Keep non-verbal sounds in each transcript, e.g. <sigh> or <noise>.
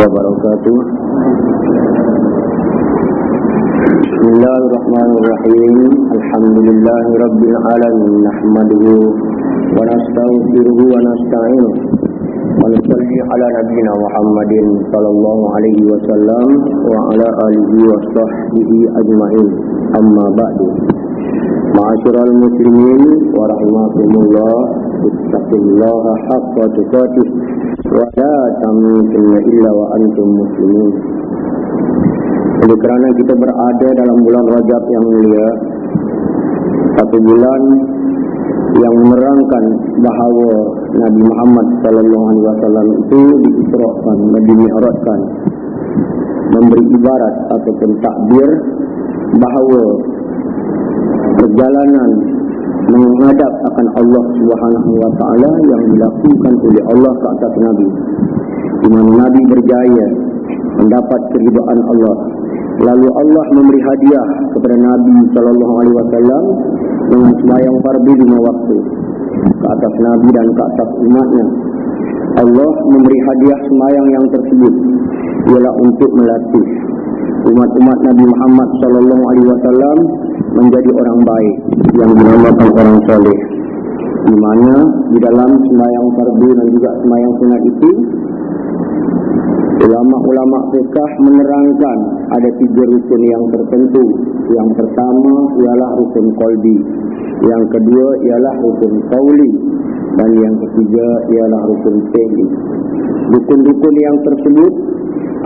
وبركاته. بسم الله الرحمن الرحيم. الحمد لله رب العالمين. نحمده ونستغفره ونستعينه. ونصلي على نبينا محمد صلى الله عليه وسلم وعلى آله وصحبه أجمعين. أما بعد. معاشر المسلمين ورحمكم الله. اتقوا الله حق تقاته. La tamutunna illa wa antum muslimin Oleh kerana kita berada dalam bulan Rajab yang mulia Satu bulan yang menerangkan bahawa Nabi Muhammad sallallahu alaihi wasallam itu diisrakan dan dimi'rajkan memberi ibarat ataupun takbir bahawa perjalanan menghadap akan Allah Subhanahu wa taala yang dilakukan oleh Allah ke atas Nabi. Di mana Nabi berjaya mendapat keridhaan Allah. Lalu Allah memberi hadiah kepada Nabi sallallahu alaihi wasallam dengan sembahyang fardu lima waktu ke atas Nabi dan ke atas umatnya. Allah memberi hadiah sembahyang yang tersebut ialah untuk melatih umat-umat Nabi Muhammad sallallahu alaihi wasallam menjadi orang baik yang dinamakan orang soleh. Di mana di dalam sembahyang fardu dan juga sembahyang sunat itu ulama-ulama fiqh menerangkan ada tiga rukun yang tertentu. Yang pertama ialah rukun kolbi yang kedua ialah rukun kauli dan yang ketiga ialah rukun fi'li. Rukun-rukun yang tersebut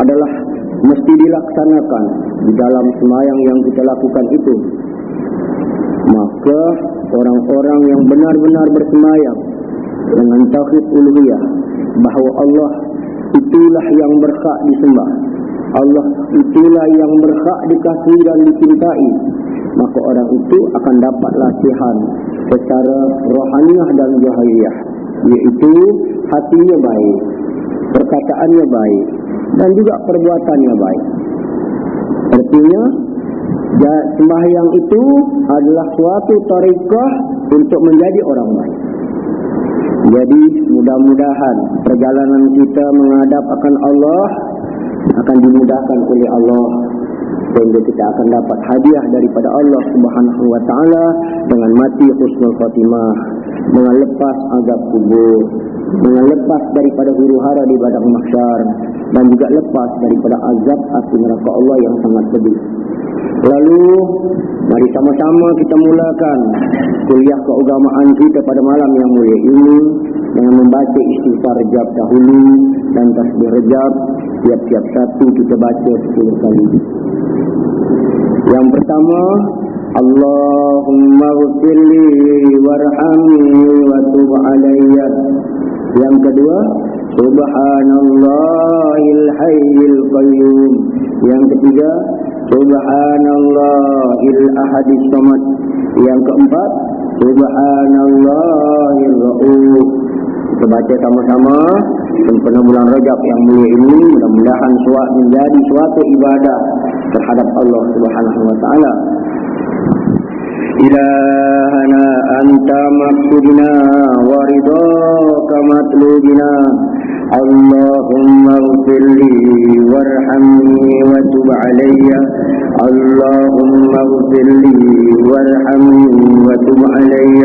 adalah mesti dilaksanakan di dalam sembahyang yang kita lakukan itu maka orang-orang yang benar-benar bersemayam dengan tauhid uluhiyah bahawa Allah itulah yang berhak disembah. Allah itulah yang berhak dikasihi dan dicintai. Maka orang itu akan dapat latihan secara rohaniah dan jahiliyah iaitu hatinya baik perkataannya baik dan juga perbuatannya baik. Artinya sembahyang itu adalah suatu tarikah untuk menjadi orang baik. Jadi mudah-mudahan perjalanan kita menghadap akan Allah akan dimudahkan oleh Allah sehingga kita akan dapat hadiah daripada Allah Subhanahu wa taala dengan mati husnul khatimah, dengan lepas azab kubur, dengan lepas daripada huru-hara di padang mahsyar dan juga lepas daripada azab api neraka Allah yang sangat pedih. Lalu mari sama-sama kita mulakan kuliah keagamaan kita pada malam yang mulia ini dengan membaca istighfar rejab dahulu dan tasbih rejab tiap-tiap satu kita baca 10 kali. Yang pertama Allahumma ghfirli warhamni wa tub alayya. Yang kedua Subhanallahil hayyil qayyum. Yang ketiga Subhanallahil ahadis samad. Yang keempat, Subhanallahil rauf. Kita baca sama-sama sempena bulan Rajab yang mulia ini mudah-mudahan suat menjadi suatu ibadah terhadap Allah Subhanahu wa taala. إلهنا أنت مقصدنا ورضاك مطلوبنا اللهم اغفر لي وارحمني وتب علي. اللهم اغفر لي وارحمني وتب علي.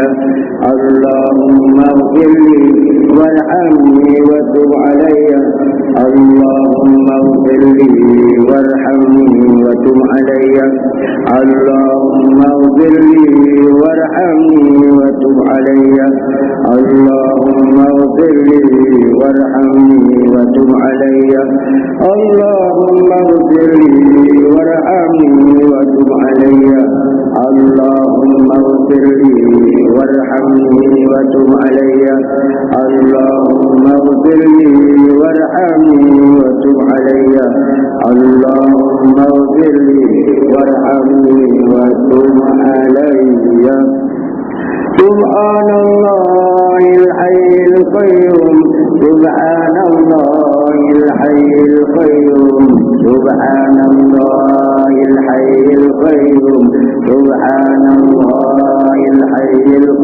اللهم اغفر لي وارحمني وتب علي. اللهم اغفر لي وارحمني وتب علي. اللهم اغفر لي وارحمني وتب علي. اللهم اغفر لي وارحمني وتب علي. اللهم اغفر لي وارحمني وتب علي. اللهم اغفر لي وارحمني وتب علي. اللهم اغفر لي وارحمني وتب علي. اللهم اغفر لي وارحمني وتب علي. سبحان الله الحي القيوم. سبحان الله الحي القيوم. سبحان الله الحي القيوم. سبحان الله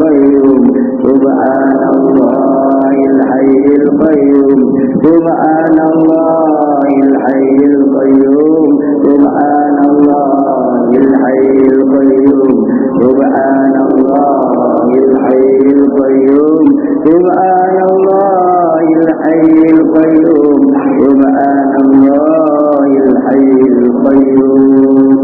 القيوم سبحان الله الحي القيوم. سبحان الله الحي القيوم. سبحان الله الحي القيوم. سبحان الله الحي القيوم. سبحان الله الحي القيوم. سبحان الله الحي القيوم.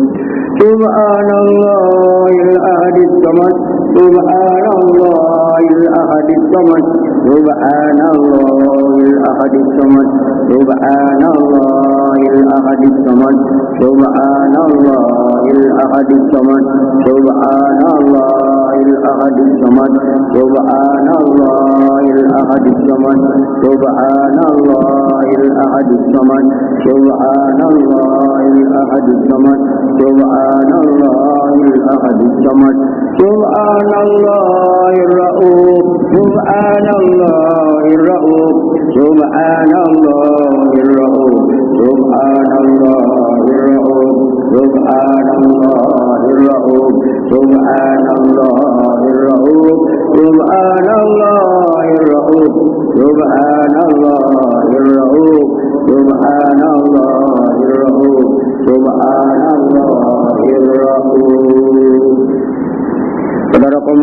سبحان الله الأحد الصمد سبحان الله الأحد الصمد. سبحان الله الأحد الصمد. سبحان الله الله الأحد الصمد سبحان الله الأحد الصمد سبحان الله الأحد الصمد سبحان الله الأحد الصمد سبحان الله الأحد الصمد سبحان الله الأحد الصمد سبحان الله الأحد الصمد سبحان الله الرؤوف سبحان الله الرؤوف سبحان الله الرؤوف.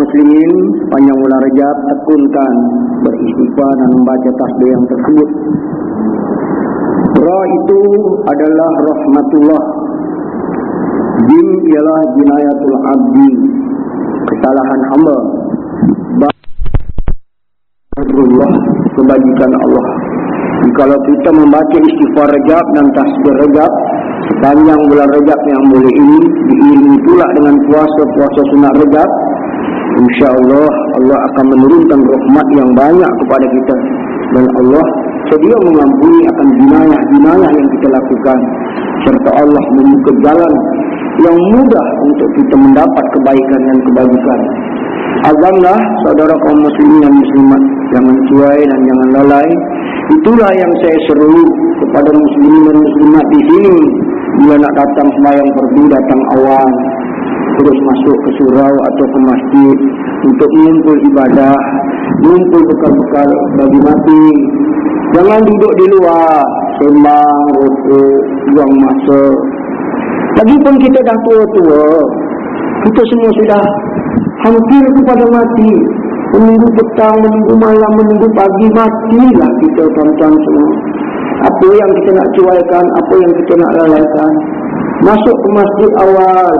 muslimin panjang bulan rejab tekunkan beristighfar dan membaca tasbih yang tersebut. Ra itu adalah rahmatullah. Jim ialah jinayatul abdi, kesalahan hamba. Barullah, kebajikan Allah. Kalau kita membaca istighfar Rejab dan tasbih Rejab, sepanjang bulan Rejab yang boleh ini, diiringi pula dengan puasa-puasa sunat Rejab, InsyaAllah Allah akan menurunkan rahmat yang banyak kepada kita Dan Allah sedia mengampuni akan jinayah-jinayah yang kita lakukan. Serta Allah membuka jalan yang mudah untuk kita mendapat kebaikan dan kebajikan. Azamlah saudara kaum muslimin dan muslimat Jangan cuai dan jangan lalai. Itulah yang saya seru kepada muslimin dan muslimat di sini. Bila nak datang sembahyang perdu datang awal terus masuk ke surau atau ke masjid untuk mengumpul ibadah, mengumpul bekal-bekal bagi mati. Jangan duduk di luar, sembang, rokok, buang masa. Lagipun kita dah tua-tua, kita semua sudah hampir kepada mati. Menunggu petang, menunggu malam, menunggu pagi, matilah kita tuan-tuan semua. Apa yang kita nak cuaikan, apa yang kita nak lalaikan. Masuk ke masjid awal,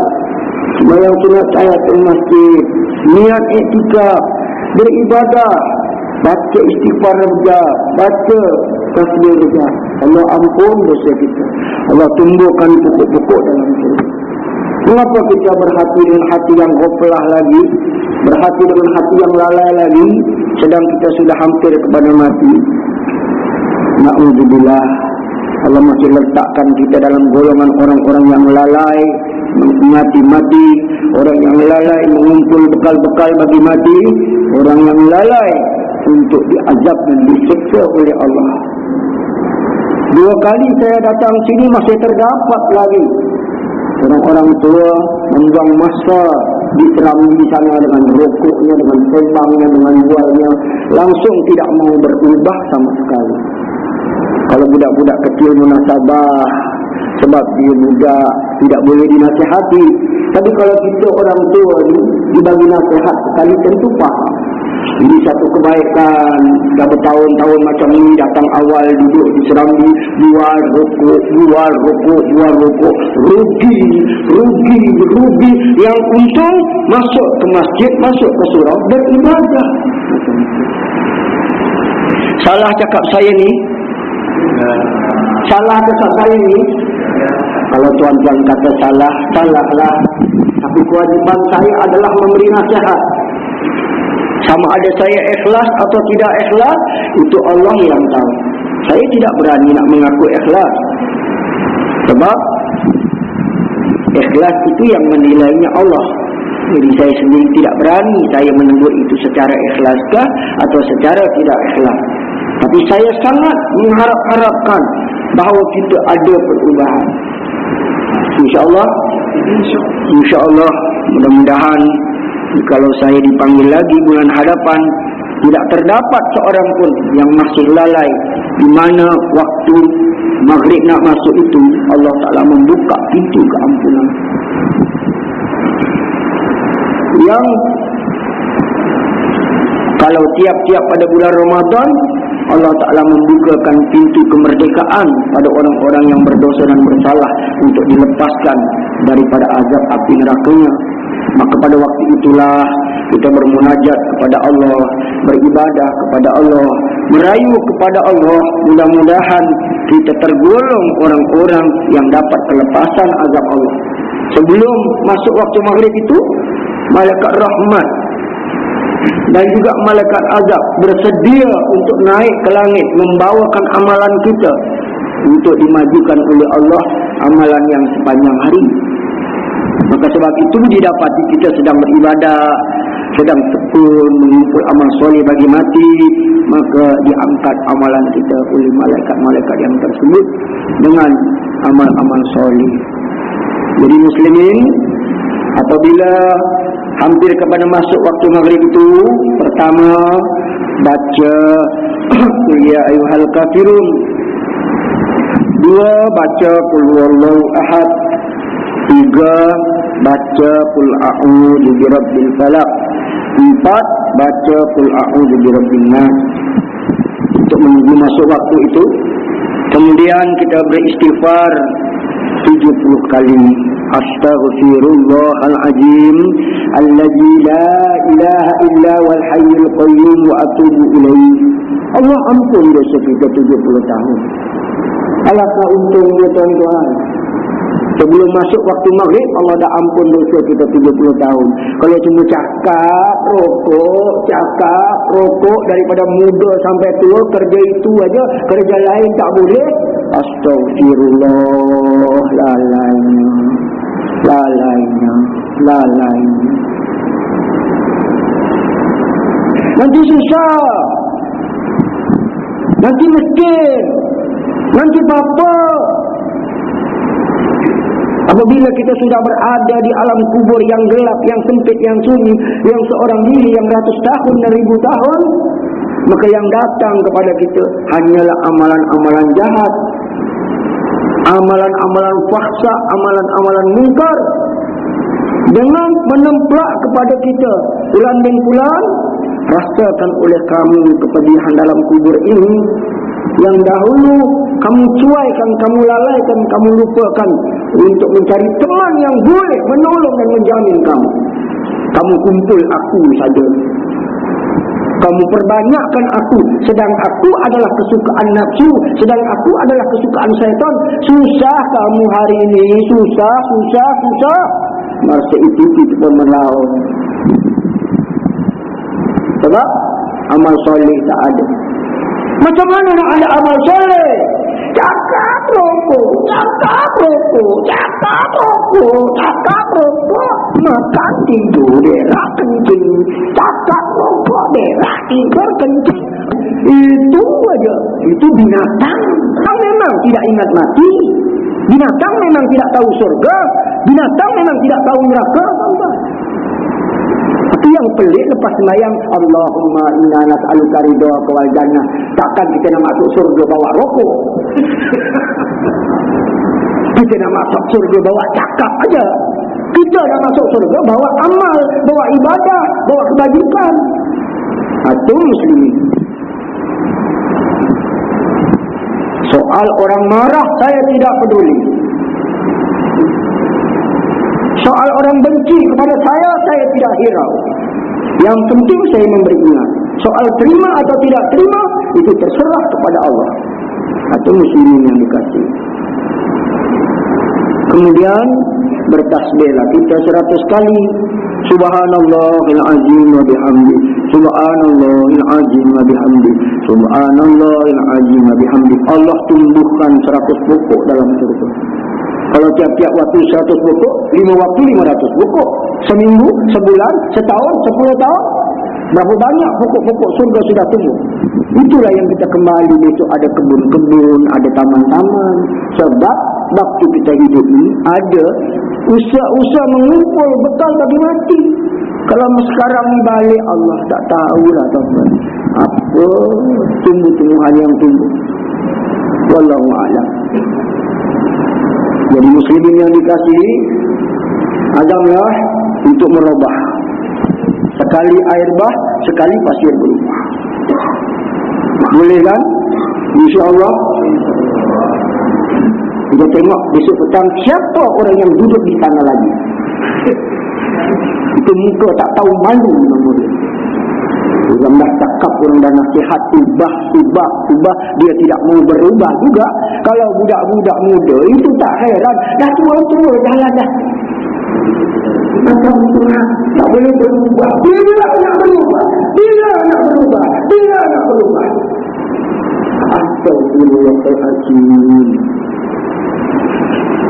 Semayang sunat tayatul masjid. Niat etika Beribadah Baca istighfar raja Baca tasbih raja Allah ampun dosa kita. Allah tumbuhkan pokok-pokok dalam kita. Kenapa kita berhati dengan hati yang gopelah lagi Berhati dengan hati yang lalai lagi Sedang kita sudah hampir kepada mati? Na'udzubillah. Allah masih letakkan kita dalam golongan orang-orang yang lalai mati-mati. Orang yang lalai mengumpul bekal-bekal bagi mati orang yang lalai untuk diazab dan diseksa oleh Allah. Dua kali saya datang sini masih terdapat lagi. Orang-orang tua membuang masa di serambi di sana dengan rokoknya, dengan sembangnya, dengan jualnya langsung tidak mau berubah sama sekali. Kalau budak-budak kecil munasabah sebab dia muda tidak boleh dinasihati. Tapi kalau kita orang tua ni dibagi nasihat sekali tentu faham. Ini satu kebaikan. Dah bertahun-tahun macam ini datang awal duduk di serambi jual rokok jual rokok jual rokok. Rugi rugi rugi. Yang untung masuk ke masjid masuk ke surau beribadah salah cakap saya ni? Salah cakap saya ni kalau tuan-tuan kata salah, salahlah. Tapi kewajiban saya adalah memberi nasihat. Sama ada saya ikhlas atau tidak ikhlas, itu Allah yang tahu. Saya tidak berani nak mengaku ikhlas. Sebab ikhlas itu yang menilainya Allah. Jadi saya sendiri tidak berani saya menegur itu secara ikhlaskah atau secara tidak ikhlas. Tapi saya sangat mengharap-harapkan bahawa kita ada perubahan. InsyaAllah InsyaAllah Mudah-mudahan Kalau saya dipanggil lagi bulan hadapan Tidak terdapat seorang pun Yang masih lalai Di mana waktu Maghrib nak masuk itu Allah Ta'ala membuka pintu keampunan Yang Kalau tiap-tiap pada bulan Ramadan Allah Ta'ala membukakan pintu kemerdekaan pada orang-orang yang berdosa dan bersalah untuk dilepaskan daripada azab api nerakanya. Maka pada waktu itulah kita bermunajat kepada Allah, beribadah kepada Allah, merayu kepada Allah. Mudah-mudahan kita tergolong orang-orang yang dapat kelepasan azab Allah. Sebelum masuk waktu maghrib itu, malaikat rahmat dan juga malaikat azab bersedia untuk naik ke langit membawakan amalan kita untuk dimajukan oleh Allah amalan yang sepanjang hari. Maka sebab itu didapati kita sedang beribadah, sedang tekun mengumpul amal soleh bagi mati, maka diangkat amalan kita oleh malaikat-malaikat yang tersebut dengan amal-amal soleh. Jadi muslimin, apabila hampir kepada masuk waktu maghrib itu, pertama baca <clears throat> ya ayuhal kafirun. Dua baca qul huwallahu ahad. Tiga baca qul a'udzu birabbil falaq. Empat baca qul a'udzu birabbin nas. Untuk menunggu masuk waktu itu, kemudian kita beristighfar 70 kali. Astaghfirullahalazim alladzi la ilaha illa wal hayyul qayyum wa atubu ilaih. Allah ampun dosa kita 70 tahun. Alangkah untungnya tuan-tuan. Sebelum masuk waktu maghrib, Allah dah ampun dosa kita 70 tahun. Kalau cuma cakap, rokok, cakap, rokok daripada muda sampai tua, kerja itu aja, kerja lain tak boleh. Astagfirullah, lalainya, lalainya, lalainya. Nanti susah. Nanti miskin. Nanti apa? Apabila kita sudah berada di alam kubur yang gelap, yang sempit, yang sunyi, yang seorang diri yang ratus tahun dan ribu tahun, maka yang datang kepada kita hanyalah amalan-amalan jahat, amalan-amalan faksa, amalan-amalan mungkar, dengan menemplak kepada kita bulan dan bulan, rasakan oleh kamu kepedihan dalam kubur ini, yang dahulu kamu cuaikan, kamu lalaikan, kamu lupakan untuk mencari teman yang boleh menolong dan menjamin kamu. Kamu kumpul aku saja. Kamu perbanyakkan aku. Sedang aku adalah kesukaan nafsu. Sedang aku adalah kesukaan syaitan. Susah kamu hari ini. Susah, susah, susah. Masa itu kita melawan. Sebab amal soleh tak ada. Macam mana nak ada amal soleh? Cakap rokok, cakap rokok, cakap rokok, cakap rokok. Makan tidur berak kencing. Cakap rokok berak tidur kencing. Itu aja. Itu binatang. Kau memang tidak ingat mati. Binatang memang tidak tahu surga. Binatang memang tidak tahu neraka. Tapi yang pelik lepas semayang Allahumma inna nas'aluka ridha wal jannah. Takkan kita nak masuk surga bawa rokok. <laughs> kita nak masuk surga bawa cakap aja. Kita nak masuk surga bawa amal, bawa ibadah, bawa kebajikan. Itu muslimin. Soal orang marah saya tidak peduli. Soal orang benci kepada saya, saya tidak hirau. Yang penting saya memberi ingat. Soal terima atau tidak terima, itu terserah kepada Allah. Atau muslimin yang dikasih. Kemudian, bertasbihlah kita seratus kali. Subhanallahil azim wa bihamdi. Subhanallahil azim wa bihamdi. Subhanallahil azim wa bihamdi. Allah tumbuhkan seratus pokok dalam surga. Kalau tiap-tiap waktu 100 buku, 5 waktu 500 buku. Seminggu, sebulan, setahun, sepuluh tahun. Berapa banyak pokok-pokok surga sudah tumbuh. Itulah yang kita kembali besok ada kebun-kebun, ada taman-taman. Sebab waktu kita hidup ini ada usaha-usaha mengumpul bekal bagi mati. Kalau sekarang balik Allah tak tahulah tuan-tuan. Apa tumbuh-tumbuhan yang tumbuh. Wallahu'alam. Jadi muslimin yang dikasihi Azamlah untuk merubah Sekali air bah Sekali pasir berubah Boleh kan? InsyaAllah Kita tengok besok petang siapa orang yang duduk di sana lagi. Itu muka tak tahu malu dia. Dah cakap, orang dah nasihat, ubah, ubah, ubah. Dia tidak mau berubah juga. Kalau budak-budak muda, itu tak heran. Dah tua-tua dah. Macam tu tak boleh berubah. Bila nak berubah? Bila nak berubah? Bila nak berubah? Astagfirullahaladzim.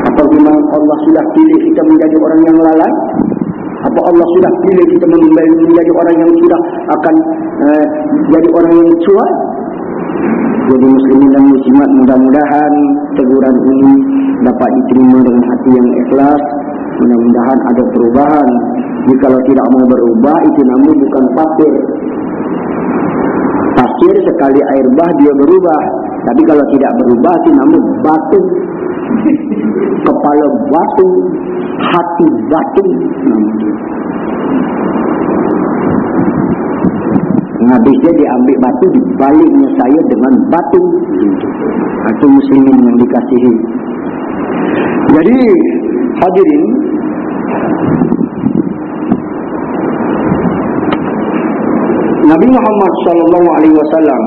Apa memang Allah sudah pilih kita menjadi orang yang lalai? Apa Allah sudah pilih kita menjadi orang yang sudah akan uh, jadi orang yang cuat? Jadi muslimin dan muslimat mudah-mudahan teguran ini dapat diterima dengan hati yang ikhlas. Mudah-mudahan ada perubahan. Jika tidak mau berubah, itu namun bukan pasir. Pasir sekali air bah dia berubah. Tapi kalau tidak berubah, itu namun batu. <laughs> Kepala batu, hati. Habisnya dia ambil batu, dibaliknya saya dengan batu. Itu muslimin yang dikasihi. Jadi, hadirin, Nabi Muhammad sallallahu alaihi wasallam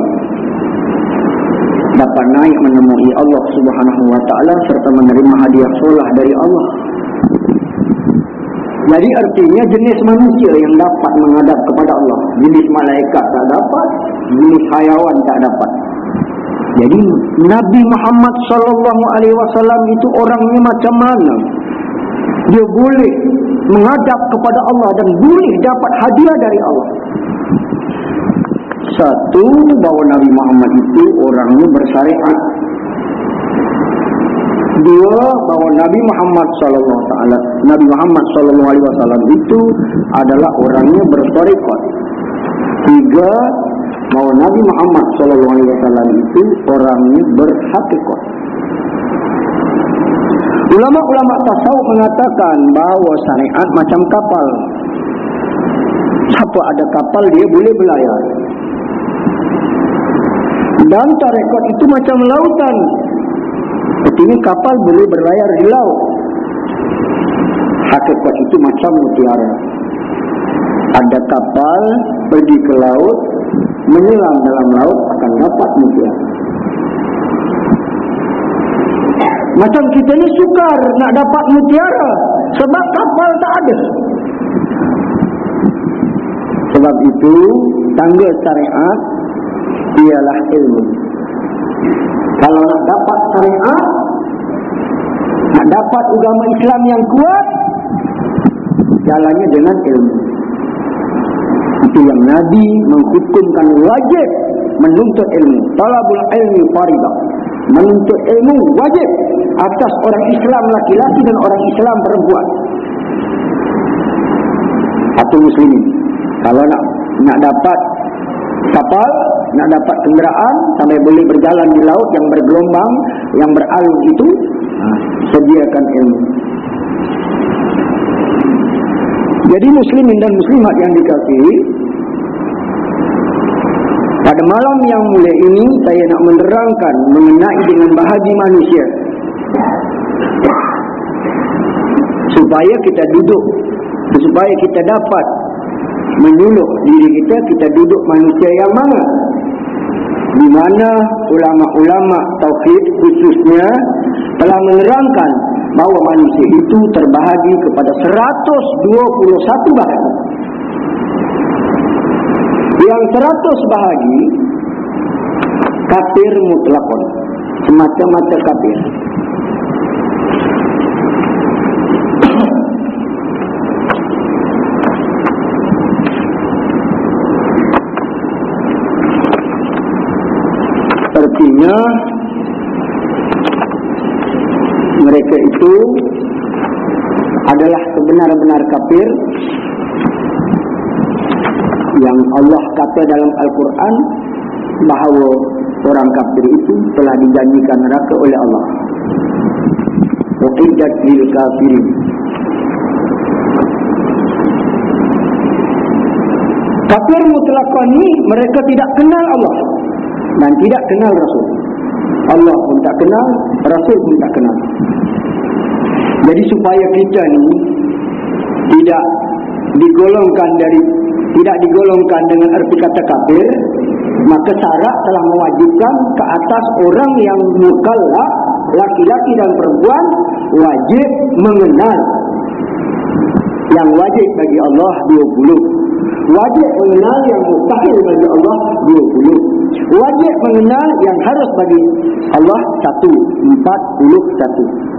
dapat naik menemui Allah Subhanahu wa taala serta menerima hadiah solah dari Allah. Jadi artinya jenis manusia yang dapat menghadap kepada Allah, jenis malaikat tak dapat, jenis hayawan tak dapat. Jadi Nabi Muhammad sallallahu alaihi wasallam itu orangnya macam mana? Dia boleh menghadap kepada Allah dan boleh dapat hadiah dari Allah. Satu, bahawa Nabi Muhammad itu orangnya bersyariat. Dua, bahawa Nabi Muhammad sallallahu taala Nabi Muhammad sallallahu alaihi wasallam itu adalah orangnya bersyariat. Tiga, bahawa Nabi Muhammad sallallahu alaihi wasallam itu orangnya berhakikat. Ulama-ulama tasawuf mengatakan bahawa syariat macam kapal. Siapa ada kapal dia boleh berlayar. Dan tarekat itu macam lautan. Artinya kapal boleh berlayar di laut. Hakikat itu macam mutiara. Ada kapal pergi ke laut, menyelam dalam laut akan dapat mutiara. Macam kita ni sukar nak dapat mutiara sebab kapal tak ada. Sebab itu tangga syariat ialah ilmu. Kalau nak dapat syariat, nak dapat agama Islam yang kuat, jalannya dengan ilmu. Itu yang Nabi menghukumkan wajib menuntut ilmu. Talabul ilmi faridah. Menuntut ilmu wajib atas orang Islam laki-laki dan orang Islam perempuan. Atau muslimin. Kalau nak nak dapat kapal, nak dapat kenderaan sampai boleh berjalan di laut yang bergelombang, yang beralun itu, ha, sediakan ilmu. Jadi muslimin dan muslimat yang dikasihi, pada malam yang mulia ini saya nak menerangkan mengenai dengan bahagi manusia. Supaya kita duduk, supaya kita dapat menyuluh diri kita, kita duduk manusia yang mana? Di mana ulama-ulama tauhid khususnya telah menerangkan bahawa manusia itu terbahagi kepada 121 bahagi. Yang 100 bahagi kafir mutlakon. Semacam-macam kafir. Artinya mereka itu adalah sebenar-benar kafir yang Allah kata dalam Al-Quran bahawa orang kafir itu telah dijanjikan neraka oleh Allah. Waqidat lil kafirin. Kafir mutlak ini mereka tidak kenal Allah dan tidak kenal Rasul. Allah pun tak kenal, Rasul pun tak kenal. Jadi supaya kita ni tidak digolongkan dari tidak digolongkan dengan erti kata kafir, maka syarat telah mewajibkan ke atas orang yang mukallaf laki-laki dan perempuan wajib mengenal yang wajib bagi Allah 20 wajib mengenal yang mustahil bagi Allah 20 wajib mengenal yang harus bagi Allah 1 41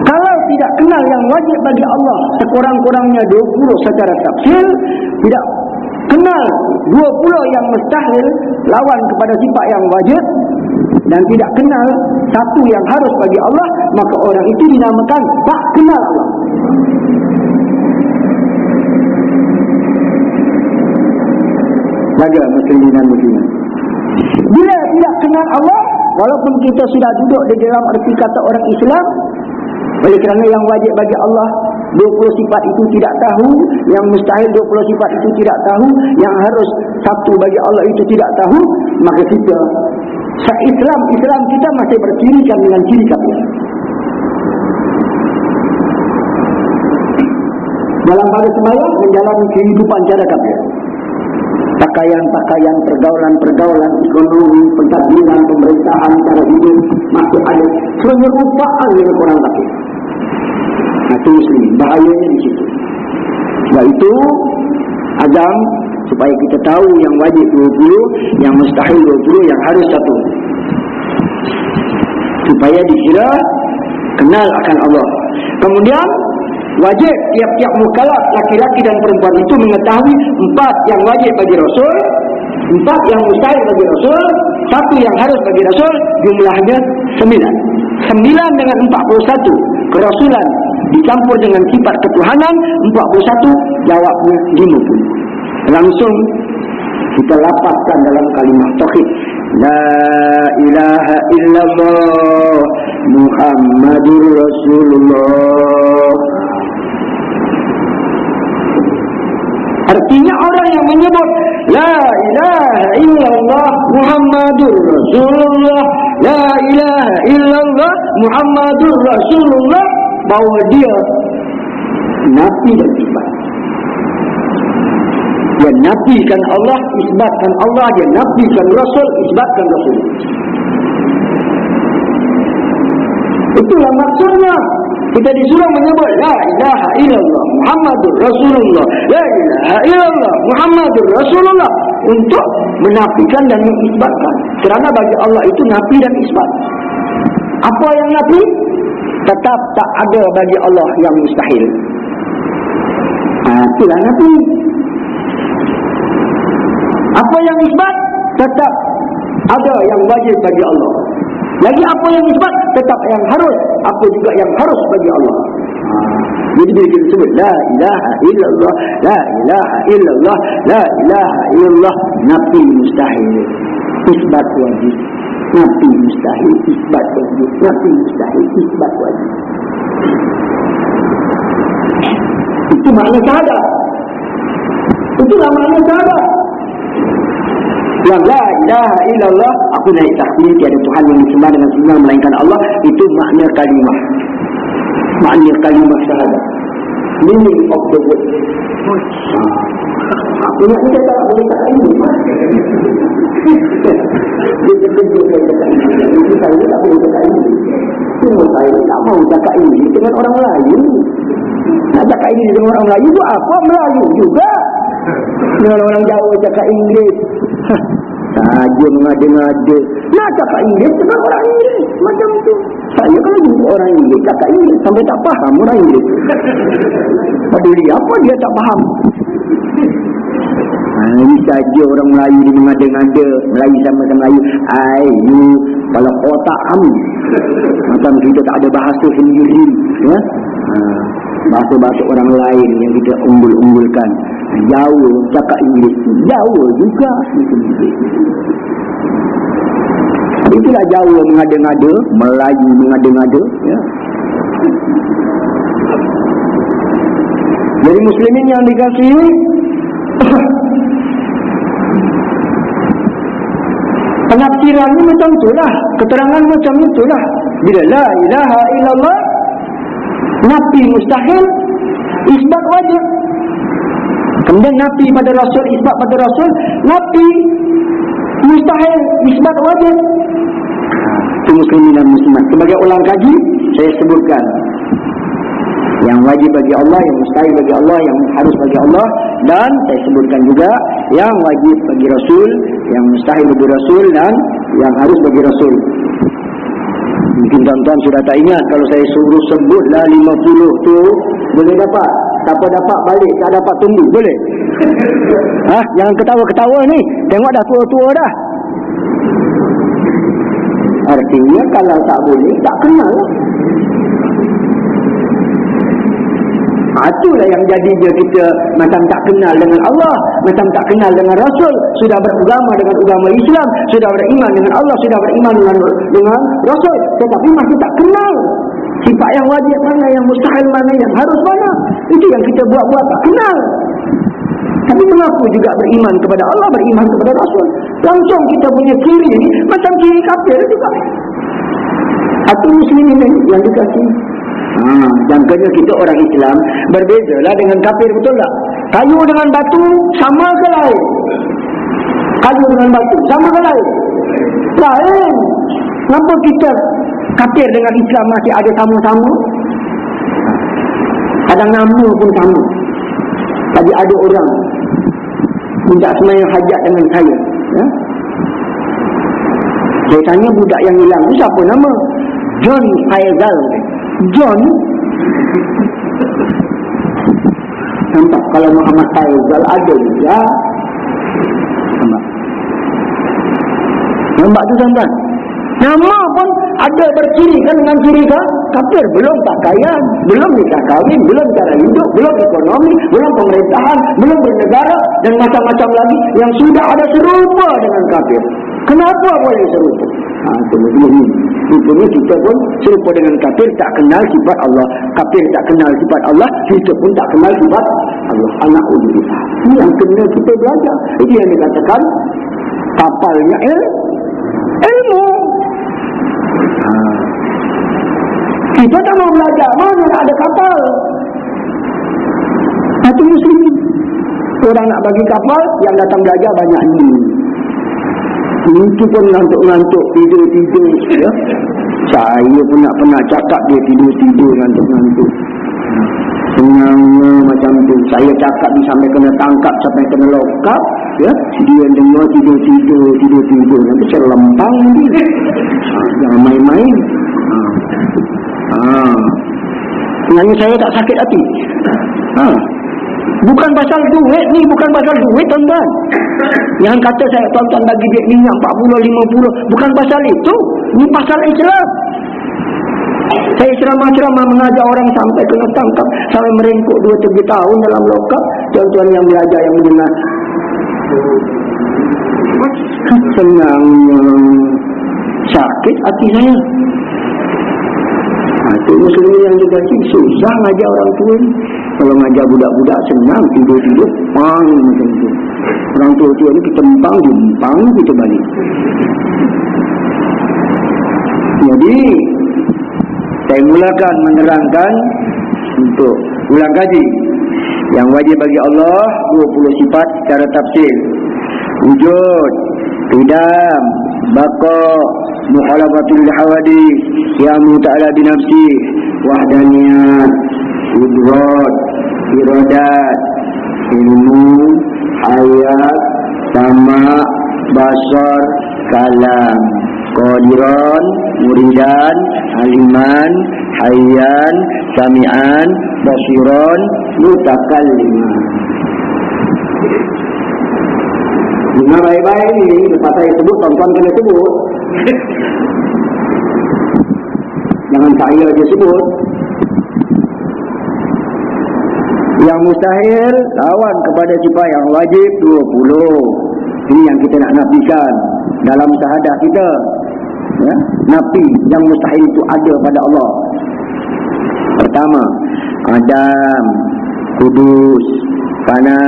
kalau tidak kenal yang wajib bagi Allah sekurang-kurangnya 20 secara tafsir tidak kenal 20 yang mustahil lawan kepada sifat yang wajib dan tidak kenal satu yang harus bagi Allah maka orang itu dinamakan tak kenal Allah jaga muslimin dan muslimat. Bila tidak kenal Allah walaupun kita sudah duduk di dalam arti kata orang Islam oleh kerana yang wajib bagi Allah 20 sifat itu tidak tahu Yang mustahil 20 sifat itu tidak tahu Yang harus satu bagi Allah itu tidak tahu Maka kita Islam Islam kita masih berkirikan dengan ciri kafir Dalam pada sembahyang menjalani kehidupan cara kafir Pakaian-pakaian, pergaulan-pergaulan, ekonomi, pentadbiran, pemerintahan, cara hidup masih ada penyerupaan dengan orang kafir. Nah, itu muslim. Bahayanya di situ. Sebab itu, Adam supaya kita tahu yang wajib 20, yang mustahil 20, yang harus satu. Supaya dikira kenal akan Allah. Kemudian, wajib tiap-tiap mukallaf laki-laki dan perempuan itu mengetahui empat yang wajib bagi Rasul, empat yang mustahil bagi Rasul, satu yang harus bagi Rasul, jumlahnya sembilan. Sembilan dengan empat puluh satu kerasulan dicampur dengan sifat ketuhanan 41 jawabnya 50 langsung kita lapaskan dalam kalimah tauhid. La ilaha illallah muhammadur rasulullah Artinya orang yang menyebut La ilaha illallah Muhammadur Rasulullah La ilaha illallah Muhammadur Rasulullah bahawa dia nafi dan isbat. Dia nafikan Allah, isbatkan Allah, dia nafikan Rasul, isbatkan Rasul. Itulah maksudnya. Kita disuruh menyebut La ilaha illallah Muhammadur Rasulullah La ilaha illallah Muhammadur Rasulullah Untuk menafikan dan mengisbatkan Kerana bagi Allah itu nafi dan isbat Apa yang nafi? tetap tak ada bagi Allah yang mustahil. Ha, itulah Nabi. Apa yang isbat, tetap ada yang wajib bagi Allah. Lagi apa yang isbat, tetap yang harus. Apa juga yang harus bagi Allah. Jadi bila kita sebut, La ilaha illallah, La ilaha illallah, La ilaha illallah, Nabi mustahil. Isbat wajib. Nabi mustahil isbat wajib. Nabi mustahil isbat wajib. Itu makna syahadat. Itulah makna syahadat. Yang la ilaha illallah aku naik takdir tiada Tuhan yang disembah dengan semua melainkan Allah itu makna kalimah. Makna kalimah syahadat. Meaning of the word. Aku nak kita tak boleh kata ini. Dia terkejut saya tak boleh kata ini. Cuma saya tak mahu cakap ini dengan orang Melayu. Nak cakap ini dengan orang Melayu itu apa? Melayu juga. Dengan orang Jawa cakap Inggeris. <laughs> Saja mengada-ngada. Nak cakap Inggeris dengan orang Inggeris. Macam tu. Saya kalau jumpa orang Inggeris cakap Inggeris. Sampai tak faham orang Inggeris. <laughs> Padahal apa dia tak faham. <laughs> Ha, ini saja orang Melayu di mengada-ngada Melayu sama-sama Melayu Ayu Kalau otak kami Macam kita tak ada bahasa sendiri ya? ha, Bahasa-bahasa orang lain yang kita unggul-unggulkan Jawa cakap Inggeris Jawa juga Itulah Jawa mengada-ngada Melayu mengada-ngada ya? Jadi muslimin yang dikasihi <coughs> Penafsirannya macam itulah. Keterangan macam itulah. Bila la ilaha illallah, nafi mustahil, isbat wajib. Kemudian nafi pada Rasul, isbat pada Rasul, nafi mustahil, isbat wajib. Itu muslimin dan muslimat. Sebagai ulang kaji, saya sebutkan yang wajib bagi Allah, yang mustahil bagi Allah, yang harus bagi Allah dan saya sebutkan juga yang wajib bagi Rasul, yang mustahil bagi Rasul dan yang harus bagi Rasul. Mungkin tuan-tuan sudah tak ingat kalau saya suruh sebutlah 50 tu boleh dapat. Siapa dapat balik, tak dapat tunggu. Boleh? Hah? Jangan ketawa-ketawa ni. Tengok dah tua-tua dah. Artinya kalau tak boleh, tak kenal lah. Itulah yang jadi dia kita macam tak kenal dengan Allah, macam tak kenal dengan Rasul, sudah beragama dengan agama Islam, sudah beriman dengan Allah, sudah beriman dengan dengan Rasul, tetapi masih tak kenal sifat yang wajib mana, yang mustahil mana, yang harus mana. Itu yang kita buat-buat tak kenal. Tapi mengaku juga beriman kepada Allah, beriman kepada Rasul. Langsung kita punya kiri macam kiri kafir juga. Atau muslim ini yang dikasih Ha, jangkanya kita orang Islam berbezalah dengan kafir betul tak? Kayu dengan batu sama ke lain? Kayu dengan batu sama ke lain? Lain. Kenapa kita kafir dengan Islam masih ada sama-sama? Ada nama pun sama. Tadi ada orang minta semayang hajat dengan saya. Ya? Saya tanya budak yang hilang siapa nama? John Faizal. John. Nampak kalau Muhammad Faizal ada ya nampak. Nampak tu tuan-tuan? Nama pun ada berciri kan dengan ciri kan kafir. Belum tak kaya belum nikah kahwin belum cara hidup belum ekonomi belum pemerintahan belum bernegara dan macam-macam lagi yang sudah ada serupa dengan kafir kenapa boleh serupa Ha, kemudian ini. Rupanya kita pun serupa dengan kafir tak kenal sifat Allah. Kafir tak kenal sifat Allah. Kita pun tak kenal sifat Allah. Anak uji. Ini yang kena kita belajar. Ini yang dikatakan kapalnya il ilmu. Ha. Kita tak mau belajar. Mana ada kapal? Itu muslim. Orang nak bagi kapal, yang datang belajar banyak ini. Itu pun ngantuk-ngantuk tidur-tidur ya. Saya pun nak pernah cakap dia tidur-tidur ngantuk-ngantuk Senangnya macam tu Saya cakap dia sampai kena tangkap Sampai kena lokap ya. Dia dengar tidur-tidur Tidur-tidur Nanti saya lempang dia ha, Jangan main-main ha. ha. Saya tak sakit hati Ha Bukan pasal duit ni, bukan pasal duit tuan-tuan. Yang kata saya tuan-tuan bagi duit minyak 40, 50. Bukan pasal itu. Ini pasal Islam. Saya ceramah-ceramah mengajar orang sampai kena tangkap. Sampai meringkuk 2-3 tahun dalam lokap. Tuan-tuan yang belajar, yang mendengar. Senang. Sakit hati saya. Ha, itu muslim yang dikasih. Susah mengajar orang tua. Kalau ngajar budak-budak senang tidur-tidur pang macam tu. Orang tua-tua ni kita empang, dia empang, kita balik. Jadi, saya mulakan menerangkan untuk ulang kaji. Yang wajib bagi Allah, 20 sifat secara tafsir. Wujud, Qidam, Baqa, Mukhalafatul Hawadis, Yang Ta'ala Binafsi, Wahdaniyat, Udrat, iradat ilmu hayat sama basar kalam. Qadiran muridan aliman hayyan samian basiran mutakalliman. Lima baik-baik ini lepas saya sebut tuan-tuan kena sebut. <laughs> Jangan saya dia sebut yang mustahil lawan kepada sifat yang wajib 20 ini yang kita nak nafikan dalam syahadah kita. Ya nafi yang mustahil itu ada pada Allah. Pertama Adam Kudus Fana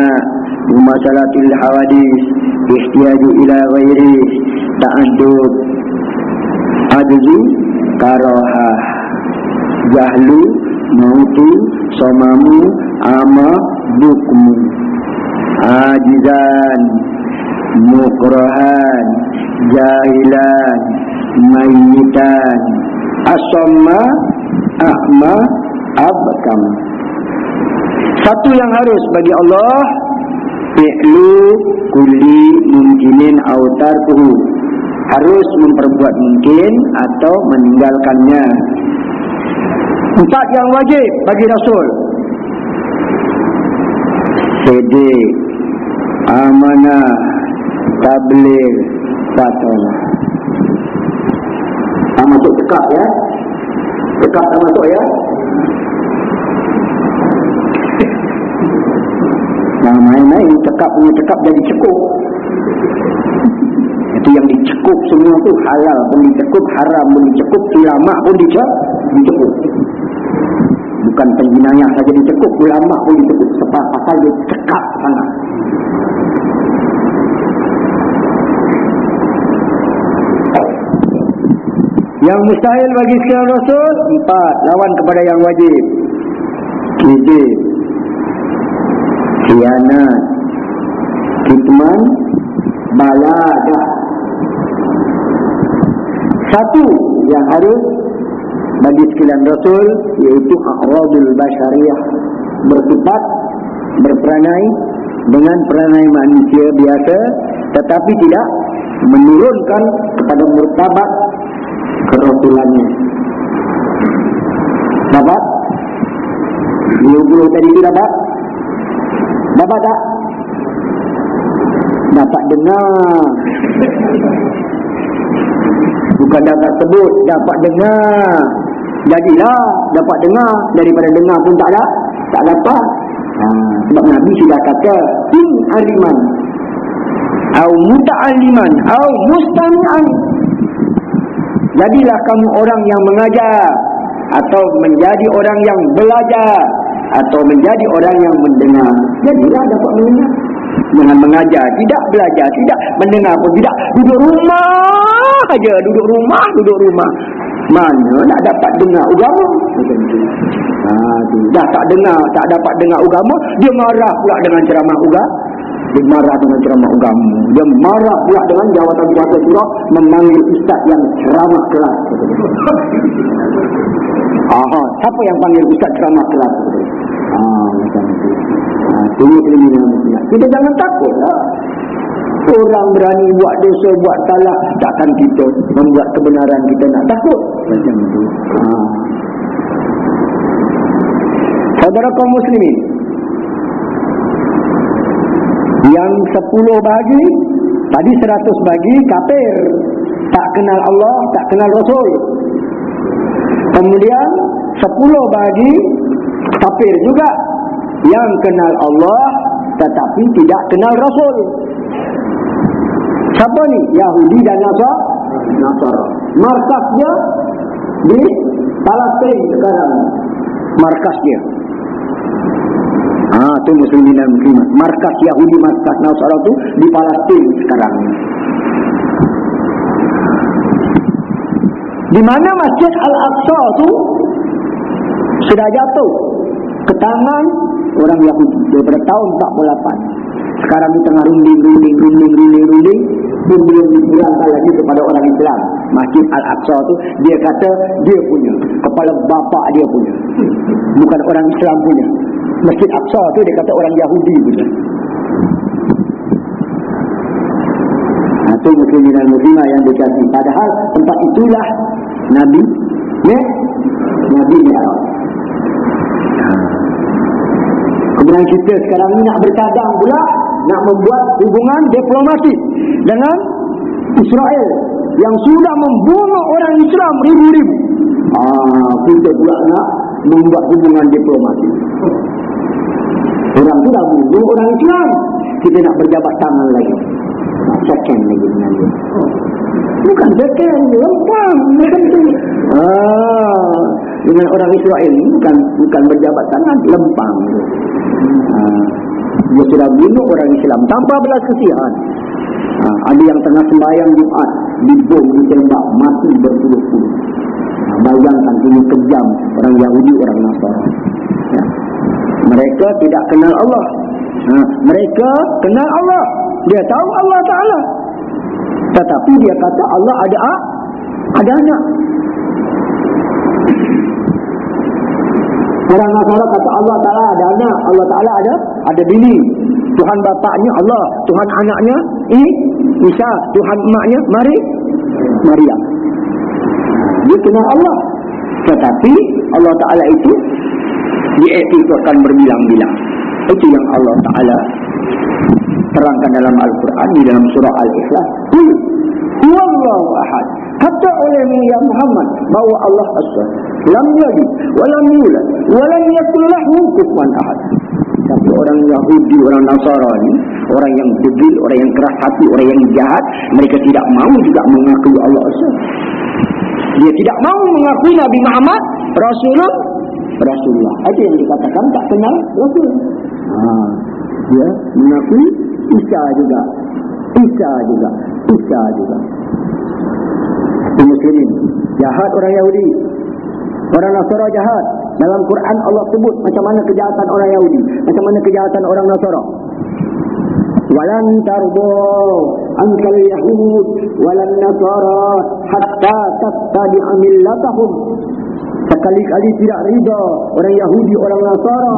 Umasalatil Hawadis ihtiyaju ila ghairi ta'adud adzu karaha jahlu mautu somamu ama bukmu ajizan mukrahan jahilan mayitan. Asamma ahma abkam. Satu yang harus bagi Allah fi'lu kulli mungkinin autarkuhu harus memperbuat mungkin atau meninggalkannya. Empat yang wajib bagi Rasul sedi amanah tabligh fatona tak masuk cekap ya cekap tak masuk ya <laughs> Nah, main-main cekap punya cekap jadi cekup. Itu yang dicekup semua tu halal pun dicekup, haram pun dicekup, ulama pun dicekup. Bukan penjinayah saja dicekup, ulama pun dicekup. Sebab pasal dia cekap sangat. Yang mustahil bagi sekian Rasul, empat. Lawan kepada yang wajib. Kizib khianat kitman baladah satu yang harus bagi sekalian rasul yaitu aqradul basyariah bersifat berperanai dengan peranai manusia biasa tetapi tidak menurunkan kepada murtabat kerasulannya dapat 20 tadi itu dapat Dapat tak? Dapat dengar. Bukan dapat sebut, dapat dengar. Jadilah dapat dengar. Daripada dengar pun tak ada. Tak dapat. Ha, sebab Nabi sudah kata, In aliman. Au muta'aliman. Au mustami'an. Jadilah kamu orang yang mengajar. Atau menjadi orang yang belajar atau menjadi orang yang mendengar. Jadilah dapat mendengar. Dengan mengajar, tidak belajar, tidak mendengar pun tidak. Duduk rumah saja, duduk rumah, duduk rumah. Mana nak dapat dengar agama? Macam tu. Ha, tu. Dah tak dengar, tak dapat dengar agama, dia marah pula dengan ceramah agama. Dia marah dengan ceramah agama. Dia marah pula dengan jawatan kuasa surah memanggil ustaz yang ceramah kelas. <laughs> Aha, siapa yang panggil ustaz ceramah kelas? Ah, macam ini kriminal Kita jangan takut lah. Orang berani buat dosa, buat salah. Takkan kita membuat kebenaran kita nak takut. Macam itu. Ah. Saudara kaum muslimin. Yang sepuluh bagi, tadi seratus bagi, kafir. Tak kenal Allah, tak kenal Rasul. Kemudian, sepuluh bagi, kafir juga yang kenal Allah tetapi tidak kenal Rasul. Siapa ni? Yahudi dan Nasar. Nasara. Markasnya di Palestin sekarang. Markas dia. Ah, tu muslimin dan muslimat. Markas Yahudi, markas Nasara tu di Palestin sekarang. Di mana Masjid Al-Aqsa tu sudah jatuh ke tangan orang Yahudi daripada tahun 48. Sekarang di tengah runding, runding, runding, runding, runding. Belum dipulangkan lagi kepada orang Islam. Masjid Al-Aqsa tu dia kata dia punya. Kepala bapa dia punya. Bukan orang Islam punya. Masjid Al-Aqsa tu dia kata orang Yahudi punya. Itu muslimin dan muslimah yang dikasih. Padahal tempat itulah Nabi. Ya? Nabi Mi'raj. Kemudian kita sekarang ni nak bercadang pula nak membuat hubungan diplomatik dengan Israel yang sudah membunuh orang Islam ribu-ribu. Ah, kita pula nak membuat hubungan diplomatik. Orang tu dah bunuh orang Islam. Kita nak berjabat tangan lagi. Nak second lagi dengan dia. Bukan second, lempang. Ah, dengan orang Israel ni bukan bukan berjabat tangan, lempang. Ha, dia sudah bunuh orang Islam tanpa belas kesihan. Ha, ada yang tengah sembahyang Jumat, dibom, ditembak, mati berpuluh-puluh. Ha, bayangkan ini kejam orang Yahudi, orang Nasara. Ya. Mereka tidak kenal Allah. Ha, mereka kenal Allah. Dia tahu Allah Ta'ala. Tetapi dia kata Allah ada ada anak. Orang Nasara kata Allah Ta'ala ada anak. Allah Ta'ala ada ada bini. Tuhan bapaknya Allah. Tuhan anaknya ini Isa. Tuhan emaknya Mari. Maria. Dia kenal Allah. Tetapi Allah Ta'ala itu diikutkan berbilang-bilang. Itu yang Allah Ta'ala terangkan dalam Al-Quran di dalam surah Al-Ikhlas. Wallahu ahad. Kata olehmu ya Muhammad bahawa Allah Asal. Lam yalid, walam yulad, walam yakul lahu kufuwan ahad. Tapi orang Yahudi, orang Nasara ni, orang yang degil, orang yang keras hati, orang yang jahat, mereka tidak mahu juga mengakui Allah Asal. Dia tidak mahu mengakui Nabi Muhammad Rasulullah Rasulullah. Itu yang dikatakan tak kenal Rasul. Ha, dia mengakui Isa juga. Isa juga. Isa juga. Itu muslimin. Jahat orang Yahudi. Orang Nasara jahat. Dalam Quran Allah sebut macam mana kejahatan orang Yahudi. Macam mana kejahatan orang Nasara. Walan tarbo angkal Yahud walan Nasara hatta tattabi'a millatahum. Sekali-kali tidak rida orang Yahudi, orang Nasara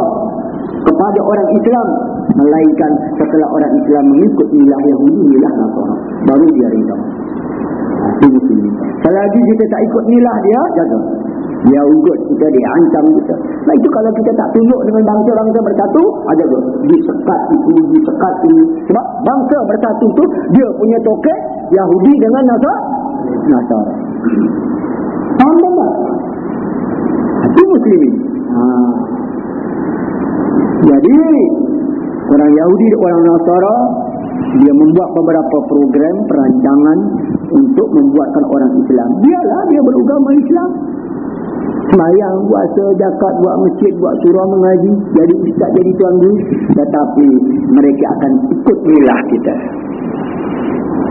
kepada orang Islam melainkan setelah orang Islam mengikut milah Yahudi milah Nasara baru dia rida selagi kita tak ikut milah dia jaga dia ugut kita dia ancam kita. Nah itu kalau kita tak tunjuk dengan bangsa-bangsa bersatu aja go disekat itu disekat ini sebab bangsa bersatu tu dia punya toke Yahudi dengan Nasara Nasara. Faham tak itu muslimin. Ha. Jadi orang Yahudi orang Nasara dia membuat beberapa program perancangan untuk membuatkan orang Islam. Dialah dia beragama Islam. Semayang, puasa, zakat, buat masjid, buat surah mengaji, jadi ustaz, jadi tuan guru. Tetapi mereka akan ikut milah kita.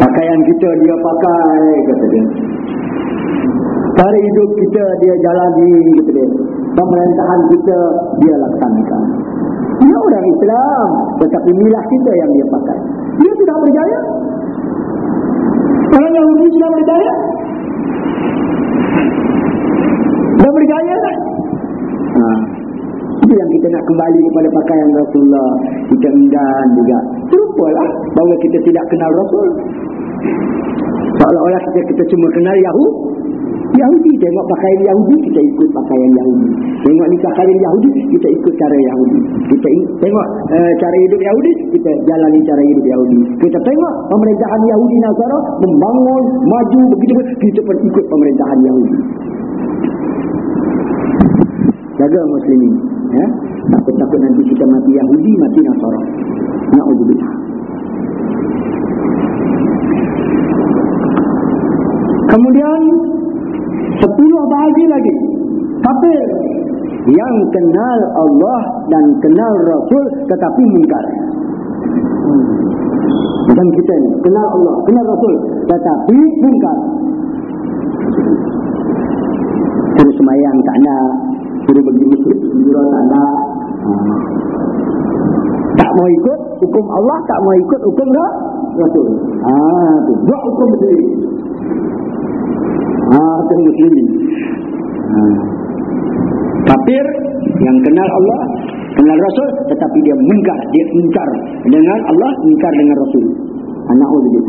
Pakaian kita dia pakai, kata dia. Cara hidup kita dia jalani, kata dia. Pemerintahan kita dia laksanakan. Dia orang Islam. Tetapi milah kita yang dia pakai. Dia tidak berjaya. Orang Yahudi sudah berjaya. Dah berjaya tak? Ha. Itu yang kita nak kembali kepada pakaian Rasulullah. Kita enggan juga. Terupalah bahawa kita tidak kenal Rasul. Seolah-olah kita, kita cuma kenal Yahudi. Yahudi tengok pakaian Yahudi kita ikut pakaian Yahudi. Tengok ni pakaian Yahudi kita ikut cara Yahudi. Kita tengok uh, cara hidup Yahudi kita jalani cara hidup Yahudi. Kita tengok pemerintahan Yahudi Nasara membangun maju begitu kita pun ikut pemerintahan Yahudi. Jaga muslimin ya? Takut-takut nanti kita mati Yahudi mati Nasara. Na'udzubillah. Kemudian Sepuluh bahagi lagi. Kafir. Yang kenal Allah dan kenal Rasul tetapi mungkar. Macam kita ni. Kenal Allah, kenal Rasul. Tetapi mungkar. Suruh semayang tak nak. Suruh masjid, suruh tak nak. Tak mau ikut hukum Allah, tak mau ikut hukum Rasul. Ah, tu. Buat hukum sendiri. Ah, itu muslimin. Ha. Kafir yang kenal Allah, kenal Rasul, tetapi dia mengkar, dia ingkar dengan Allah, ingkar dengan Rasul. Anak ulil.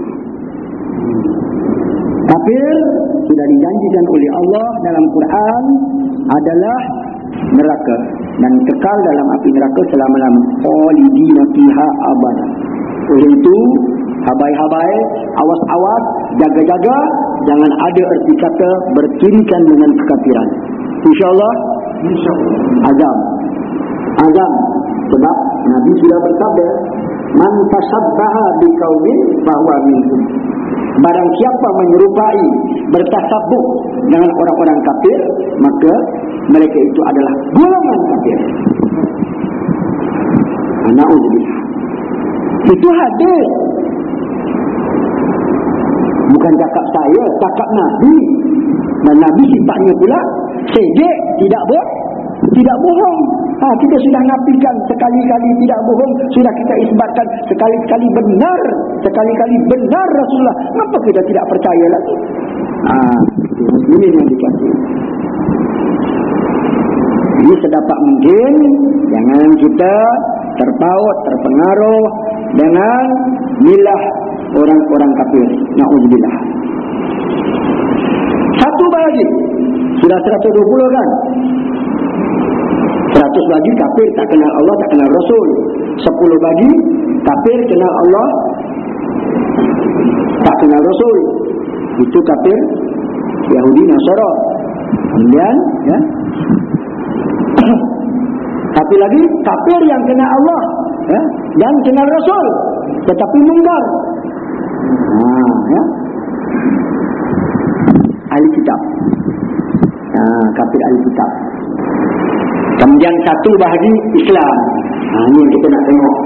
Kafir sudah dijanjikan oleh Allah dalam Quran adalah neraka dan kekal dalam api neraka selama-lama. Khalidina fiha abada. Oleh itu, Habai-habai, awas-awas, jaga-jaga, jangan ada erti kata berkirikan dengan kekafiran. InsyaAllah, InsyaAllah. azam. Azam. Sebab Nabi sudah bersabda, Man tasabbaha bi kaumin bahwa minhum. Barang siapa menyerupai bertasabuk dengan orang-orang kafir, maka mereka itu adalah golongan kafir. Na'udzubillah. Itu hadis Bukan cakap saya, cakap Nabi. Dan Nabi sifatnya pula sejek, tidak boh, tidak bohong. Ha, kita sudah nafikan sekali-kali tidak bohong, sudah kita isbatkan sekali-kali benar, sekali-kali benar Rasulullah. Kenapa kita tidak percaya lagi? Ha, muslimin yang dikasih. Ini sedapat mungkin jangan kita terpaut, terpengaruh dengan milah orang-orang kafir. Na'udzubillah. Satu lagi. Sudah 120 kan? 100 lagi kafir tak kenal Allah, tak kenal Rasul. 10 lagi kafir kenal Allah, tak kenal Rasul. Itu kafir Yahudi Nasara. Kemudian, ya. <clears throat> Satu lagi kafir yang kenal Allah, ya, dan kenal Rasul, tetapi mungkar. Ya. Ahli kitab. Ha, kafir ahli kitab. Kemudian satu bahagi Islam. Ha, ini yang kita nak tengok.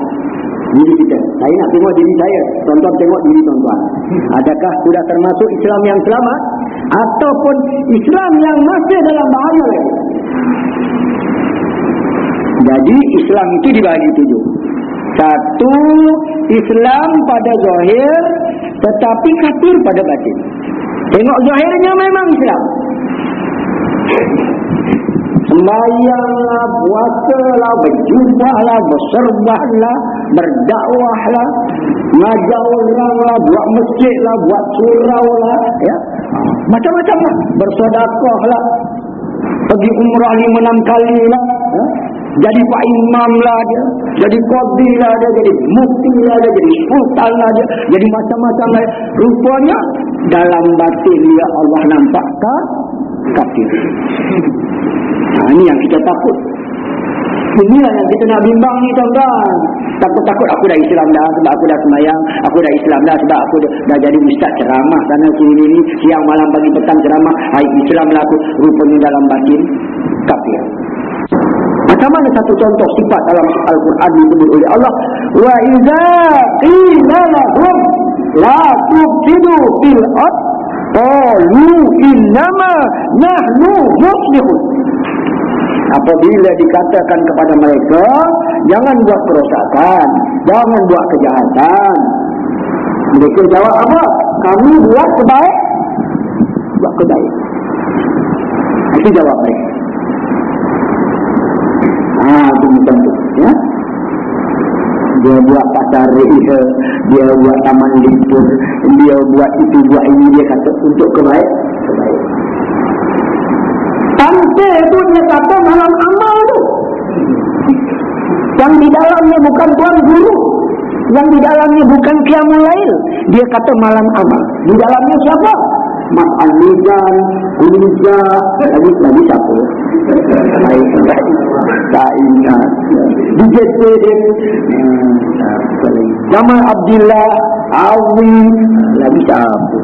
Diri kita. Saya nak tengok diri saya. Tuan-tuan tengok diri tuan-tuan. Adakah sudah termasuk Islam yang selamat? Ataupun Islam yang masih dalam bahaya? Jadi Islam itu dibagi tujuh. Satu, Islam pada zahir tetapi kafir pada batin. Tengok zahirnya memang Islam. Sembayanglah, puasalah, berjumpahlah, berserbahlah, berdakwahlah, ngajar oranglah, buat masjidlah, buat suraulah, ya. Macam-macam lah. Pergi umrah lima enam kali lah. Ya. Jadi Pak Imam lah dia. Jadi Qadhi lah dia. Jadi Mufti lah dia. Jadi Sultan lah dia. Jadi macam-macam lah. Rupanya dalam batin dia Allah nampakkan kafir. Ha, ini yang kita takut. Inilah yang kita nak bimbang ni tuan-tuan. Takut-takut aku dah Islam dah sebab aku dah semayang. Aku dah Islam dah sebab aku dah, dah jadi ustaz ceramah sana sini ni. Siang malam pagi petang ceramah. Hai Islam lah aku. Rupanya dalam batin kafir. Macam mana satu contoh sifat dalam Al-Quran disebut oleh Allah? Wa iza qila lahum la tufsidu fil ard qalu innama nahnu muslihun. Apabila dikatakan kepada mereka, jangan buat kerosakan, jangan buat kejahatan. Mereka jawab apa? Kami buat kebaik, buat kebaik. Itu jawab mereka. Ah, itu macam tu. Ya? Dia buat pasar reha, dia buat taman limpur, dia buat itu, buat ini, dia kata untuk kebaik. Pantai tu dia kata malam amal tu. Yang di dalamnya bukan tuan guru. Yang di dalamnya bukan kiamul lail. Dia kata malam amal. Di dalamnya siapa? Mak Al-Mizan, Uliza, lagi, lagi siapa? Baik. Tak ingat. DJ Sedek, Jamal Abdullah, Awi, lagi siapa?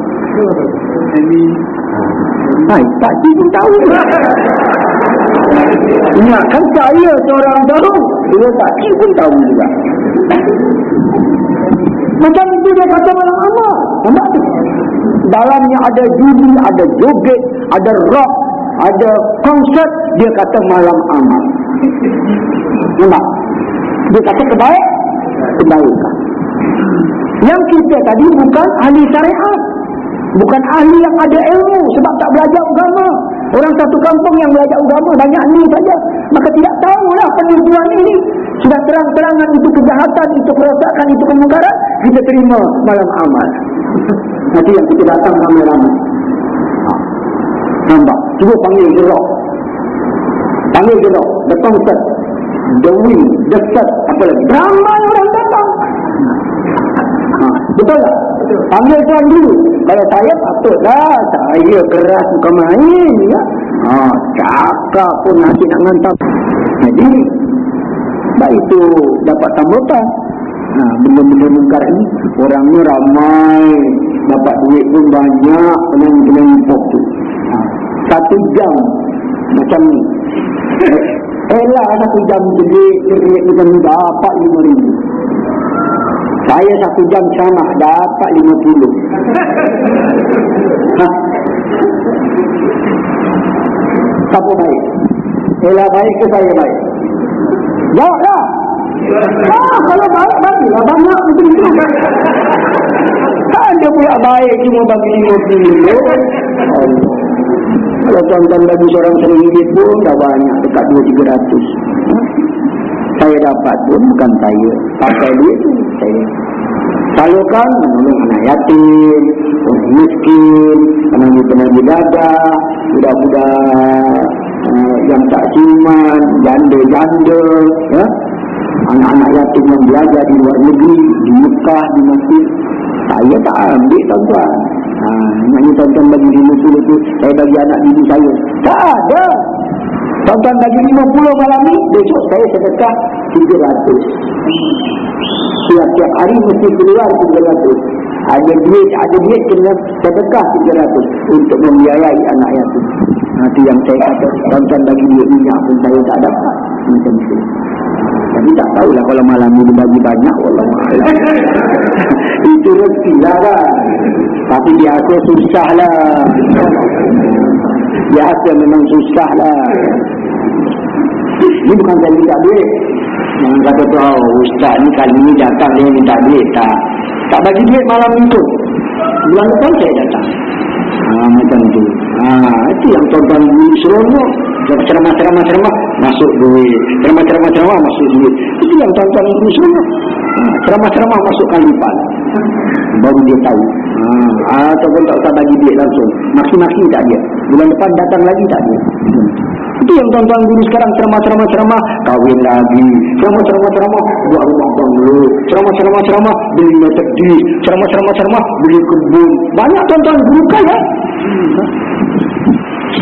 Hai, tak pun tahu. Ingatkan saya seorang tahu. Dia tak pun tahu juga. Macam itu dia kata malam amal. Nampak tu? Dalamnya ada judi, ada joget, ada rock, ada konsert. Dia kata malam amal. Nampak? Dia kata kebaik, kebaikan. Yang kita tadi bukan ahli syariat. Bukan ahli yang ada ilmu sebab tak belajar agama. Orang satu kampung yang belajar agama banyak ni saja. Maka tidak tahulah penujuan ini. Sudah terang-terangan itu kejahatan, itu kerosakan, itu kemungkaran. Kita terima malam amal. <laughs> Nanti yang kita datang ramai-ramai. Nampak? Cuba panggil gerok. Panggil gerok. The concert. The wing. The set. Apa lagi? Ramai orang datang. Ha. Betul tak? Panggil tuan dulu. Kalau saya patutlah. Saya keras bukan main. Ya? Ha, cakap pun nasi nak ngantap. Jadi, sebab itu dapat sambutan. Ha, benda-benda mungkar ini, orangnya ramai. Dapat duit pun banyak. Penang-penang. Ha, satu jam. Macam ni. Eh, lah satu jam jelik macam ni. Dapat lima ribu. Saya satu jam ceramah dapat lima puluh. Ha? Siapa baik? Ella baik ke saya baik? Jawab dah. Ah, kalau baik, bagilah banyak macam itu. Ada pula baik cuma bagi lima puluh. Kalau tuan-tuan bagi seorang seringgit pun dah banyak dekat dua tiga ratus. Saya dapat pun bukan saya. Pakai duit tu saya. Salurkan menolong anak yatim, orang miskin, penagi-penagi dadah, budak-budak yang tak siman, janda-janda, ya? anak-anak yatim yang belajar di luar negeri, di Mekah, di Mesir. Saya tak ambil tuan-tuan. Ha, ini tuan-tuan bagi lima puluh tu, saya bagi anak diri saya. Tak ada. Tuan-tuan bagi lima puluh malam ni, besok saya sedekah tiga ratus. Tiap-tiap hari mesti keluar tiga ratus. Ada duit, ada duit kena sedekah tiga ratus untuk membiayai anak yatim. Nanti yang saya kata, tuan-tuan bagi duit minyak pun saya tak dapat. Macam tu. Tapi tak tahulah kalau malam ni dibagi banyak Allah <laughs> Itu rezeki lah kan? Tapi biasa susah lah. Biasa memang susah lah. Ini bukan saya minta duit. Jangan kata tu oh, Ustaz ni kali ni datang dia minta duit. Tak tak bagi duit malam itu Bulan depan saya datang Ha, macam tu. Ha, itu yang tuan-tuan seronok. Ceramah-ceramah-ceramah masuk duit. Ceramah-ceramah-ceramah masuk duit. Itu yang tuan-tuan ini seronok. Ha, ceramah-ceramah masukkan lipat. Ha, baru dia tahu. Ha, ataupun tak usah bagi duit langsung. Maki-maki tak dia. Bulan depan datang lagi tak dia. Itu yang tuan-tuan guru sekarang ceramah-ceramah-ceramah kawin lagi. Ceramah-ceramah-ceramah buat rumah banglo. Ceramah-ceramah-ceramah beli meter di. Ceramah-ceramah-ceramah beli kebun. Banyak tuan-tuan guru kaya.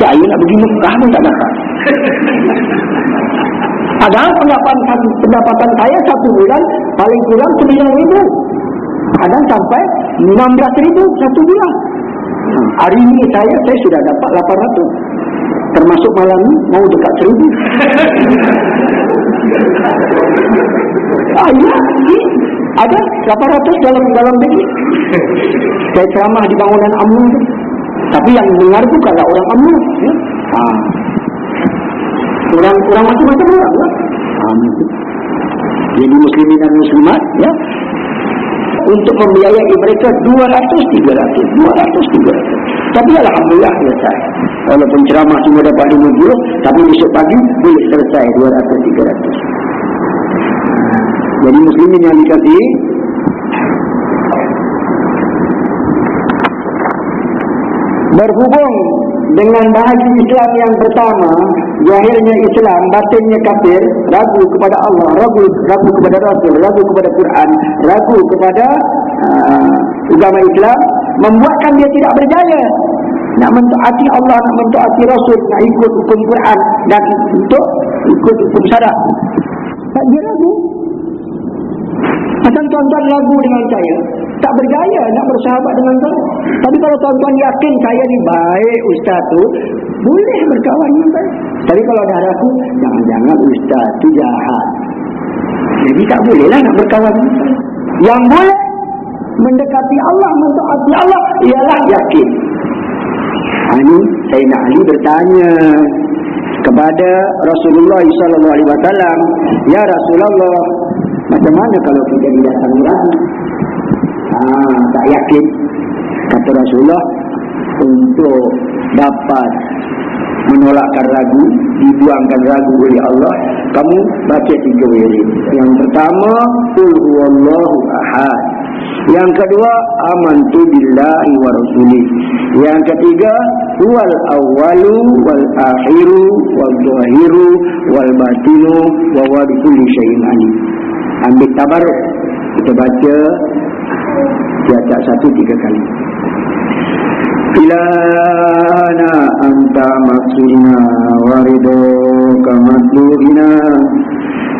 Saya nak pergi Mekah pun tak dapat. <laughs> Padahal pendapatan, pendapatan saya satu bulan paling kurang 9 ribu. Ada sampai 16 ribu satu bulan. Hari ini saya saya sudah dapat 800 termasuk malam mau dekat seribu ah ya ada 800 dalam dalam begini saya ceramah di bangunan UMNO tapi yang dengar bukanlah orang UMNO ya? ah. orang orang macam-macam orang ya? jadi muslimin dan muslimat ya untuk membiayai mereka 200 300 200 300 tapi alhamdulillah selesai walaupun ceramah cuma dapat 50 tapi besok pagi boleh selesai 200 300 jadi muslimin yang dikasih berhubung dengan bahagi Islam yang pertama Zahirnya Islam, batinnya kafir Ragu kepada Allah, ragu, ragu kepada Rasul Ragu kepada Quran Ragu kepada uh, agama Islam Membuatkan dia tidak berjaya. Nak mentaati Allah, nak mentaati Rasul Nak ikut hukum Quran Dan untuk ikut hukum syarat Tak dia ragu. Macam tuan-tuan ragu dengan saya tak berjaya nak bersahabat dengan saya. Tapi kalau tuan-tuan yakin saya ni baik ustaz tu, boleh berkawan dengan saya. Tapi kalau dah ragu, jangan-jangan ustaz tu jahat. Jadi tak bolehlah nak berkawan dengan saya. Yang boleh mendekati Allah, mentaati Allah, ialah yakin. Ini saya nak Ali bertanya kepada Rasulullah SAW. Ya Rasulullah, macam mana kalau kita datang ragu? Ah, tak yakin. Kata Rasulullah untuk dapat menolakkan ragu dibuangkan ragu oleh Allah kamu baca tiga wirid. Yang pertama qul huwallahu ahad. Yang kedua amantu billahi wa rasulih yang ketiga wal awwalu wal akhiru wal zahiru wal batinu wa bi kulli syai'in. Ambil tabarruk. Kita baca Tiap-tiap satu tiga kali. Ilahana anta maksudina Waridu kamatluhina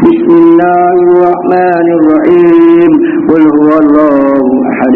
Bismillahirrahmanirrahim. Qul huwallahu ahad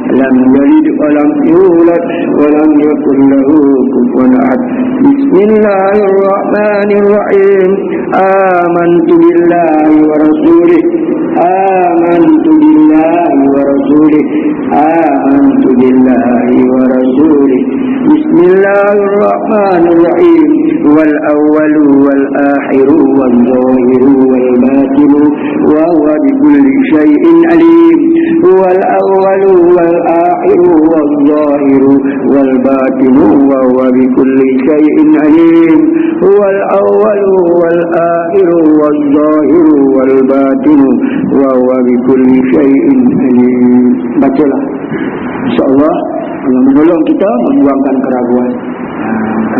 لم يلد ولم يولد ولم يكن له كفوا أحد. بسم الله الرحمن الرحيم. آمنت بالله ورسوله. آمنت بالله ورسوله. آمنت بالله ورسوله. بسم الله الرحمن الرحيم. والأول والآخر والظاهر والباطن وهو بكل شيء عليم. هو الأول والآخر والظاهر والباطن وهو بكل شيء عليم هو الأول والآخر والظاهر والباطن وهو بكل شيء عليم bacalah insyaallah Allah menolong kita membuangkan keraguan ha,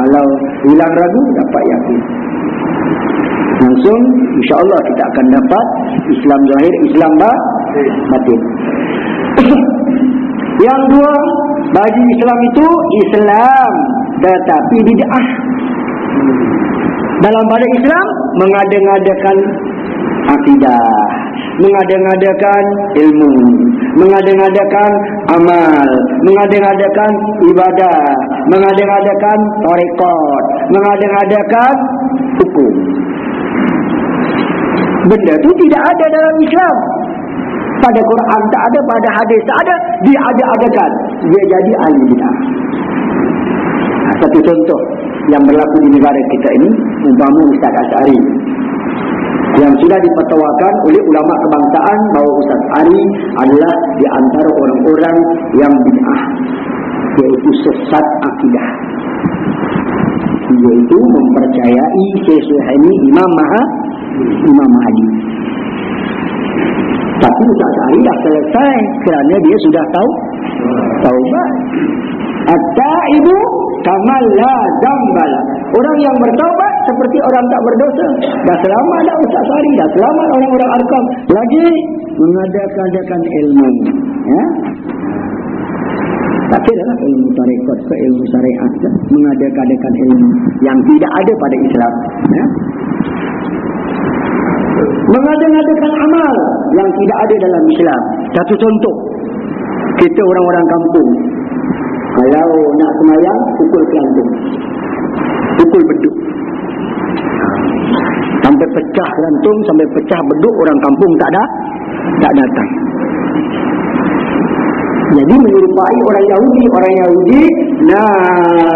kalau hilang ragu dapat yakin langsung insyaallah kita akan dapat Islam zahir Islam batin <coughs> yang dua bagi Islam itu Islam. Tetapi bid'ah. Dalam pada Islam mengada-ngadakan akidah mengada-ngadakan ilmu mengada-ngadakan amal mengada-ngadakan ibadah mengada-ngadakan tarekat mengada-ngadakan hukum. Benda itu tidak ada dalam Islam pada Quran tak ada pada hadis tak ada dia ada-adakan dia jadi ahli bidah. Satu contoh yang berlaku di negara kita ini umpama Ustaz Asyari yang sudah dipetawakan oleh ulama kebangsaan bahawa Ustaz Ari adalah di antara orang-orang yang bid'ah yaitu sesat akidah. Yaitu mempercayai Syekh Suhaimi Imam Maha Imam Mahdi tapi Ustaz Ari dah selesai kerana dia sudah tahu taubat Atta ibu kamal la dambal. Orang yang bertaubat seperti orang tak berdosa. Dah selamat dah Ustaz Sari, dah selamat orang-orang arkam. Lagi mengadakan ilmu. Ya? Tak kira lah ilmu tarekat ke ilmu syariat ke. Mengadakan ilmu yang tidak ada pada Islam. Ya? Mengadakan amal yang tidak ada dalam Islam. Satu contoh. Kita orang-orang kampung kalau nak semayang, pukul kelantung. Pukul beduk. Sampai pecah kelantung, sampai pecah beduk, orang kampung tak ada, tak datang. Jadi menyerupai orang Yahudi, orang Yahudi nak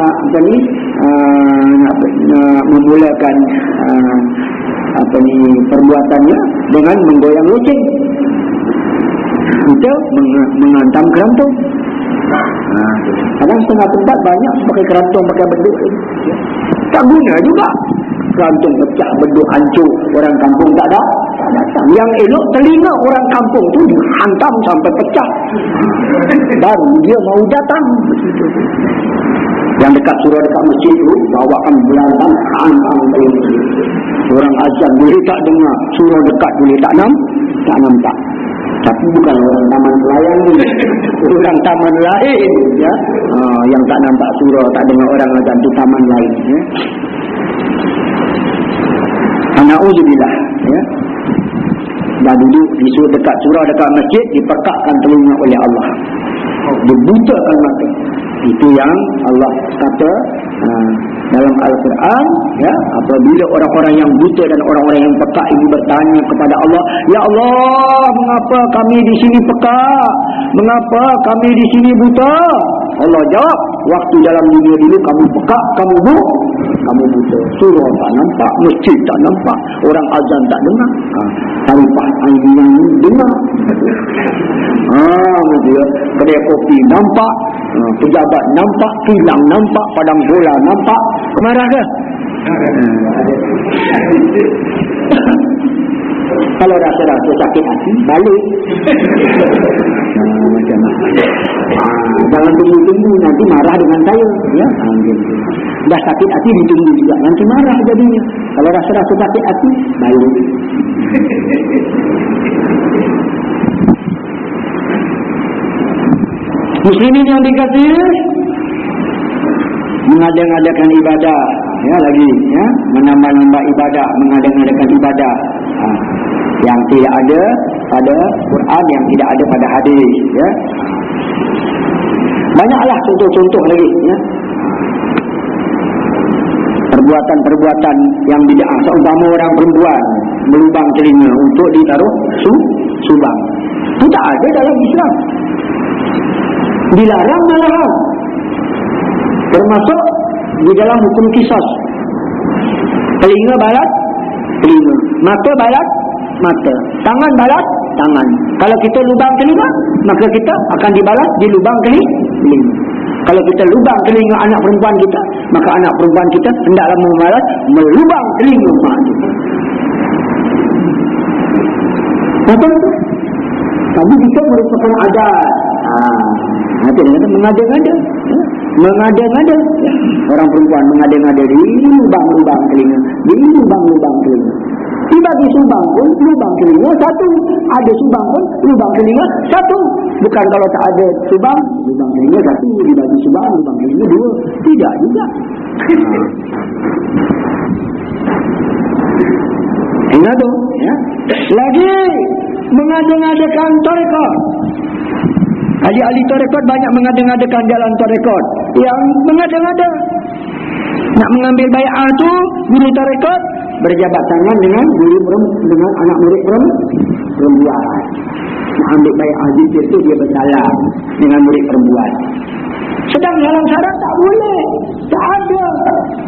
apa ni, uh, nak, nak memulakan uh, apa ni perbuatannya dengan menggoyang. Kita meng mengantam kerantung. Ha. Kadang setengah tempat banyak pakai kerantung, pakai beduk. Tak guna juga. Kerantung pecah, beduk hancur. Orang kampung tak ada. Yang elok telinga orang kampung tu dihantam sampai pecah. Baru dia mau datang. Yang dekat surau dekat masjid tu, bawakan belantang, hantam telinga. Orang azan boleh tak dengar. Surau dekat boleh tak nam? Tak nampak. Tapi bukan orang taman pelayan ni. <laughs> Orang taman lain. ya, ha, Yang tak nampak surah, tak dengar orang azan tu taman lain. Ya. Ana'udzubillah. Ya. Dah duduk di dekat surah dekat masjid, diperkakkan telinga oleh Allah. Dibutakan mata. Itu yang Allah kata ha, dalam Al-Quran ya apabila orang-orang yang buta dan orang-orang yang peka ini bertanya kepada Allah ya Allah mengapa kami di sini peka? Mengapa kami di sini buta? Allah jawab waktu dalam dunia dulu kamu peka kamu bu kamu buta surah tak nampak masjid tak nampak orang azan tak dengar. Ha, tarifah air yang dengar. Ah dia kedai kopi nampak ha, pejabat nampak kilang nampak padang bola nampak. Marah ke <laughs> kalau rasa-rasa sakit hati balik. Ha, macam mana ha, jangan tunggu-tunggu nanti marah dengan saya. Ya ha, dah sakit hati ditunggu juga. Nanti marah jadinya. Kalau rasa-rasa sakit hati balik. Muslimin yang dikasih mengadakan ibadah. Ya lagi ya. Menambah-nambah ibadah mengadakan ibadah. Ha. Yang tidak ada pada Quran yang tidak ada pada hadis ya. Banyaklah contoh-contoh lagi ya. Perbuatan-perbuatan yang bid'ah seumpama orang perempuan melubang telinga untuk ditaruh su subang. Itu tak ada dalam Islam. Dilarang malahan termasuk di dalam hukum kisah telinga balat telinga. Mata balat mata tangan balat tangan kalau kita lubang telinga maka kita akan dibalas di lubang telinga kalau kita lubang telinga anak perempuan kita maka anak perempuan kita hendaklah membalas melubang telinga mak kita tapi kita merupakan adat ah Nanti dia kata mengada-ngada. Ya. Mengada-ngada. Ya. Orang perempuan mengada-ngada di lubang-lubang telinga. Di lubang-lubang telinga. Tiba di subang pun lubang telinga satu. Ada subang pun lubang telinga satu. Bukan kalau tak ada subang, lubang telinga satu. Dibagi subang, lubang telinga dua. Tidak juga. Ingat tu. Ya. Lagi mengada-ngadakan tarekat. Ahli-ahli tarekat banyak mengada-ngadakan jalan tarekat. Yang mengada-ngada. Nak mengambil bayar tu, guru tarekat berjabat tangan dengan guru dengan anak murid perempuan. Ambil bayar zikir tu dia bersalam dengan murid perempuan. Sedang dalam syarat tak boleh. Tak ada.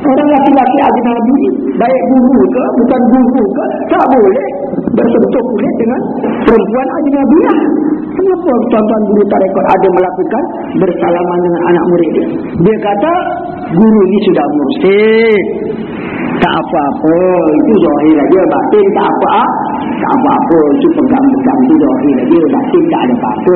Orang laki-laki ajnabi, baik guru ke, bukan guru ke, tak boleh bersentuh kulit dengan perempuan ajnabi lah. Kenapa tuan-tuan guru tarekat ada melakukan bersalaman dengan anak murid dia? Dia kata, guru ni sudah mursid. Tak apa-apa. Itu zahir aja. Batin tak apa Tak apa-apa. Itu pegang-pegang itu zahir aja. Batin tak ada apa-apa.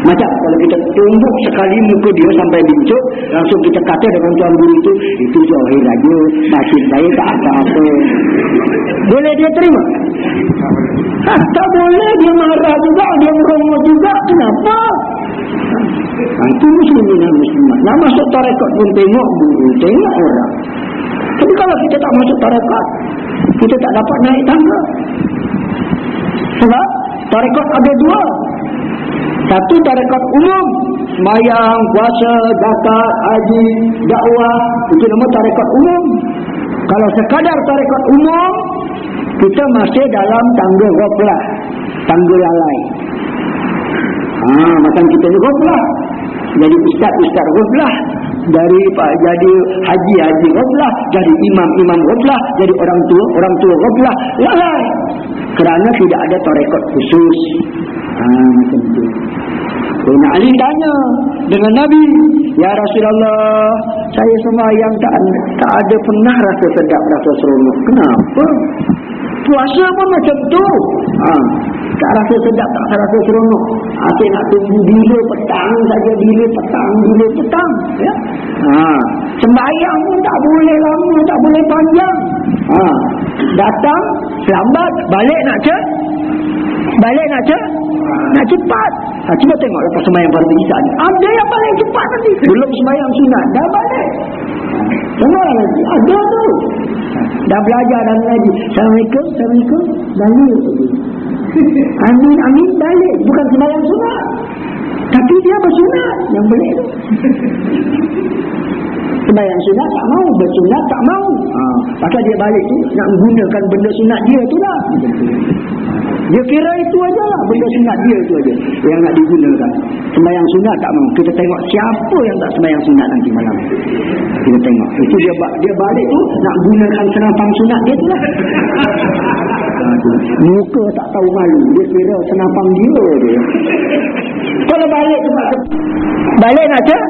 Macam kalau kita tumbuk sekali muka dia sampai bincuk, langsung kita kata dengan tuan guru itu, itu zahir aja. Batin saya tak apa-apa. Boleh dia terima? Ha, tak boleh. Dia marah juga. Dia merongok juga. Kenapa? Itu muslimin dan muslimat. Nak masuk tarekat pun tengok guru. Tengok orang. Tapi kalau kita tak masuk tarekat, kita tak dapat naik tangga. Sebab tarekat ada dua. Satu tarekat umum, semayang, puasa, zakat, haji, dakwah, itu nama tarekat umum. Kalau sekadar tarekat umum, kita masih dalam tangga ghaflah, tangga lalai. Ha, macam kita ni ghaflah. Jadi ustaz-ustaz ghaflah dari pak jadi haji haji ghaflah jadi imam imam ghaflah jadi orang tua orang tua ghaflah lalai kerana tidak ada tarekat khusus ha macam tu Sayyidina Ali tanya dengan Nabi, Ya Rasulullah, saya semua yang tak, tak ada pernah rasa sedap, rasa seronok. Kenapa? Puasa pun macam tu. Ha. Tak rasa sedap, tak rasa seronok. Asyik nak tunggu bila petang saja, bila petang, bila petang. Ya? Ha. Sembayang pun tak boleh lama, tak boleh panjang. Ha. Datang, lambat, balik nak cek. Balik nak cek. Nak cepat. Ha, cuba tengok lepas sembahyang pada Isa ni. Ada yang paling cepat nanti. Belum sembahyang sunat. Dah balik. Tengoklah nanti. Ada tu. Dah belajar dan lagi. Assalamualaikum. Assalamualaikum. Balik. <laughs> Amin. Amin. Balik. Bukan sembahyang sunat. Tapi dia bersunat. Yang balik tu. Sembahyang sunat tak mau. Bersunat tak mau. Ha. Pasal dia balik tu. Nak menggunakan benda sunat dia tu lah. Dia kira itu aja lah. Benda sunat dia itu aja Yang nak digunakan. Sembayang sunat tak mau. Kita tengok siapa yang tak sembayang sunat nanti malam. Kita tengok. Itu dia dia balik tu. Nak gunakan senapang sunat dia tu lah. Muka tak tahu malu. Dia kira senapang dia dia. Kalau balik cepat. Balik nak cek?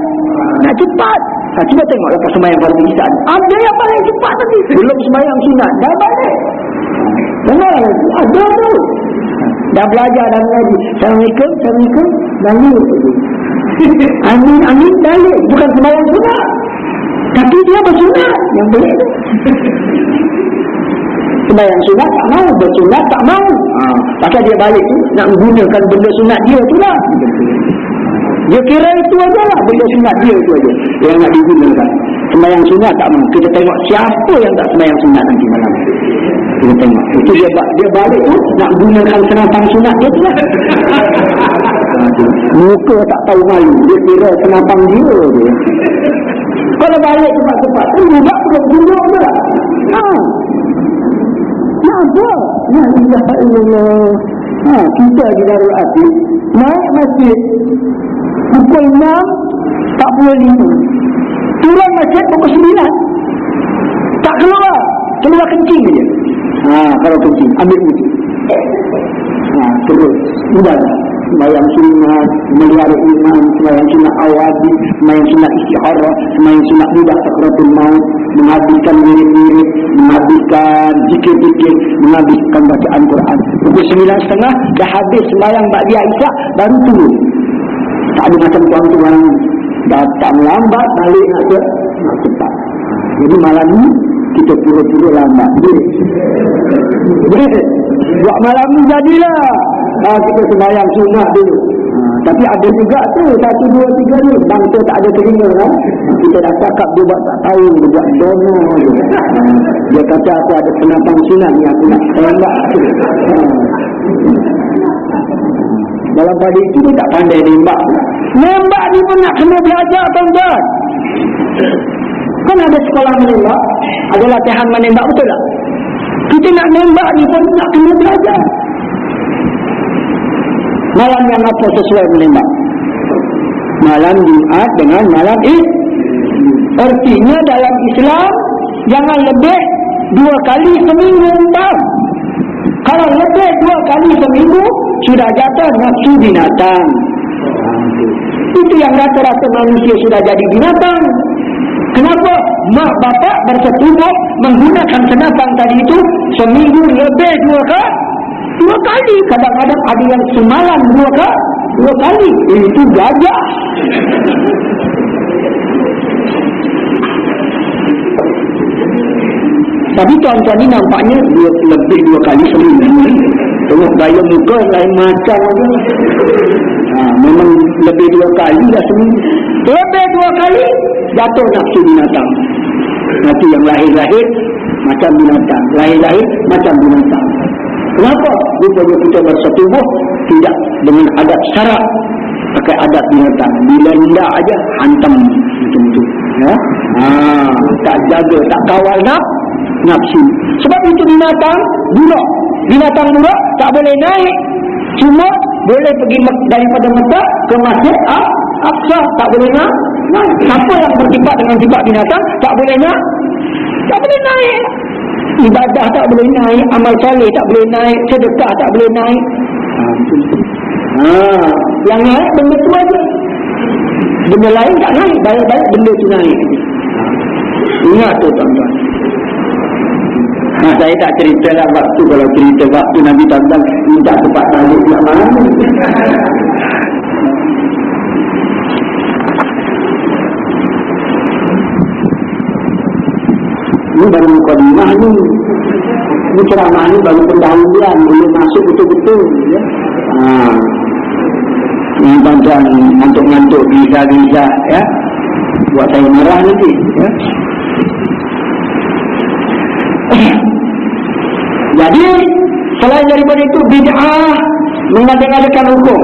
Nak cepat. Ha, cuba tengok lepas sembahyang fardu Isya. Ada yang paling cepat tadi. Belum sembahyang sunat. Dah balik. Lagi. Ada tu. Dah belajar dah lagi. Assalamualaikum. Assalamualaikum. Balik. Amin. Amin. Balik. Bukan sembahyang sunat. Tapi dia bersunat. Yang boleh <laughs> tu. Sembahyang sunat tak mau. Bersunat tak mau. Ha. Pasal dia balik tu. Nak menggunakan benda sunat dia tu lah. Dia kira itu aja lah. Benda sunat dia itu aja. Yang nak digunakan. Semayang sunat tak mahu. Kita tengok siapa yang tak semayang sunat nanti malam. Kita tengok. Itu dia, dia balik tu nak gunakan senapang sunat dia tu lah. <laughs> Muka tak tahu malu. Dia kira senapang dia tu. Kalau balik cepat-cepat tu juga belum guna tu lah. Ha. Kenapa? Ya Allah. Ha, kita di Darul Ati naik masjid. Pukul 6 45 turun masjid pukul 9 tak keluar. Keluar kencing je ha, kalau kencing. Ambil wudhu ha, terus. Mudah semayang sunat, melihara iman, semayang sunat awadi, semayang sunat istiharah, semayang sunat budak sakratul maut, menghabiskan mirip-mirip, menghabiskan zikir-zikir, menghabiskan bacaan Quran. Pukul sembilan setengah, dah habis semayang Ba'li Aisyah, baru turun. Tak ada macam tuan-tuan datang lambat, balik nak ke, nak cepat. Jadi malam ni, kita pura-pura lambat. <laughs> Buat malam ni jadilah ha, kita sembahyang sunat dulu. Ha, tapi ada juga tu satu dua tiga ni bangsa tak ada terima kan. Kita dah cakap dia buat tak tahu dia buat dono je. Ha, dia kata aku ada penatang sunat ni aku nak tembak. Ha. Dalam pada itu dia tak pandai nembak. Nembak ni pun nak kena belajar tuan-tuan. Kan ada sekolah menembak, ada latihan menembak betul tak? Kita nak nembak ni pun nak kena belajar. Malam yang apa sesuai menembak? Malam Jumat dengan malam Id. Artinya dalam Islam jangan lebih dua kali seminggu tak? Kalau lebih dua kali seminggu sudah jatuh nafsu binatang. Itu yang rata-rata manusia sudah jadi binatang. Kenapa? Mak bapak bersetubuh menggunakan senapang tadi itu seminggu lebih dua kali dua kali. Kadang-kadang ada yang semalam dua kali dua kali. Itu gajah. Tapi tuan-tuan ni nampaknya dua, lebih dua kali seminggu tengok gaya muka lain macam. Ha, memang lebih dua kali lah seminggu lebih dua kali jatuh nafsu binatang. Nanti yang lahir-lahir macam binatang. Lahir-lahir macam binatang Kenapa? Rupanya kita bersetubuh tidak dengan adat syarat pakai adat binatang. Bila hendak aja hantam macam itu. Ya? Ha, tak jaga, tak kawal nak nafsu. Sebab itu binatang burak. Binatang burak tak boleh naik. Cuma boleh pergi daripada Mekah ke Masjid ah, Aqsa tak boleh. Naik. Apa yang bertibat dengan sifat binatang tak boleh nak. Tak boleh naik ibadah tak boleh naik, amal salih tak boleh naik, sedekah tak boleh naik. Ha, yang naik benda tu aja. Benda lain tak naik, baik-baik benda tu naik. Ingat tu tuan-tuan. Nah, saya tak cerita lah waktu kalau cerita waktu Nabi Tuan-Tuan minta tempat balik ke mana. Ini baru mukadimah ni. Ini ceramah ni baru pendahuluan. Belum masuk betul-betul. Ya. Ha. Ini tuan-tuan ngantuk-ngantuk bisa-bisa. Ya. Buat saya marah nanti. Ya. <coughs> Jadi, selain daripada itu, bid'ah mengadakan hukum.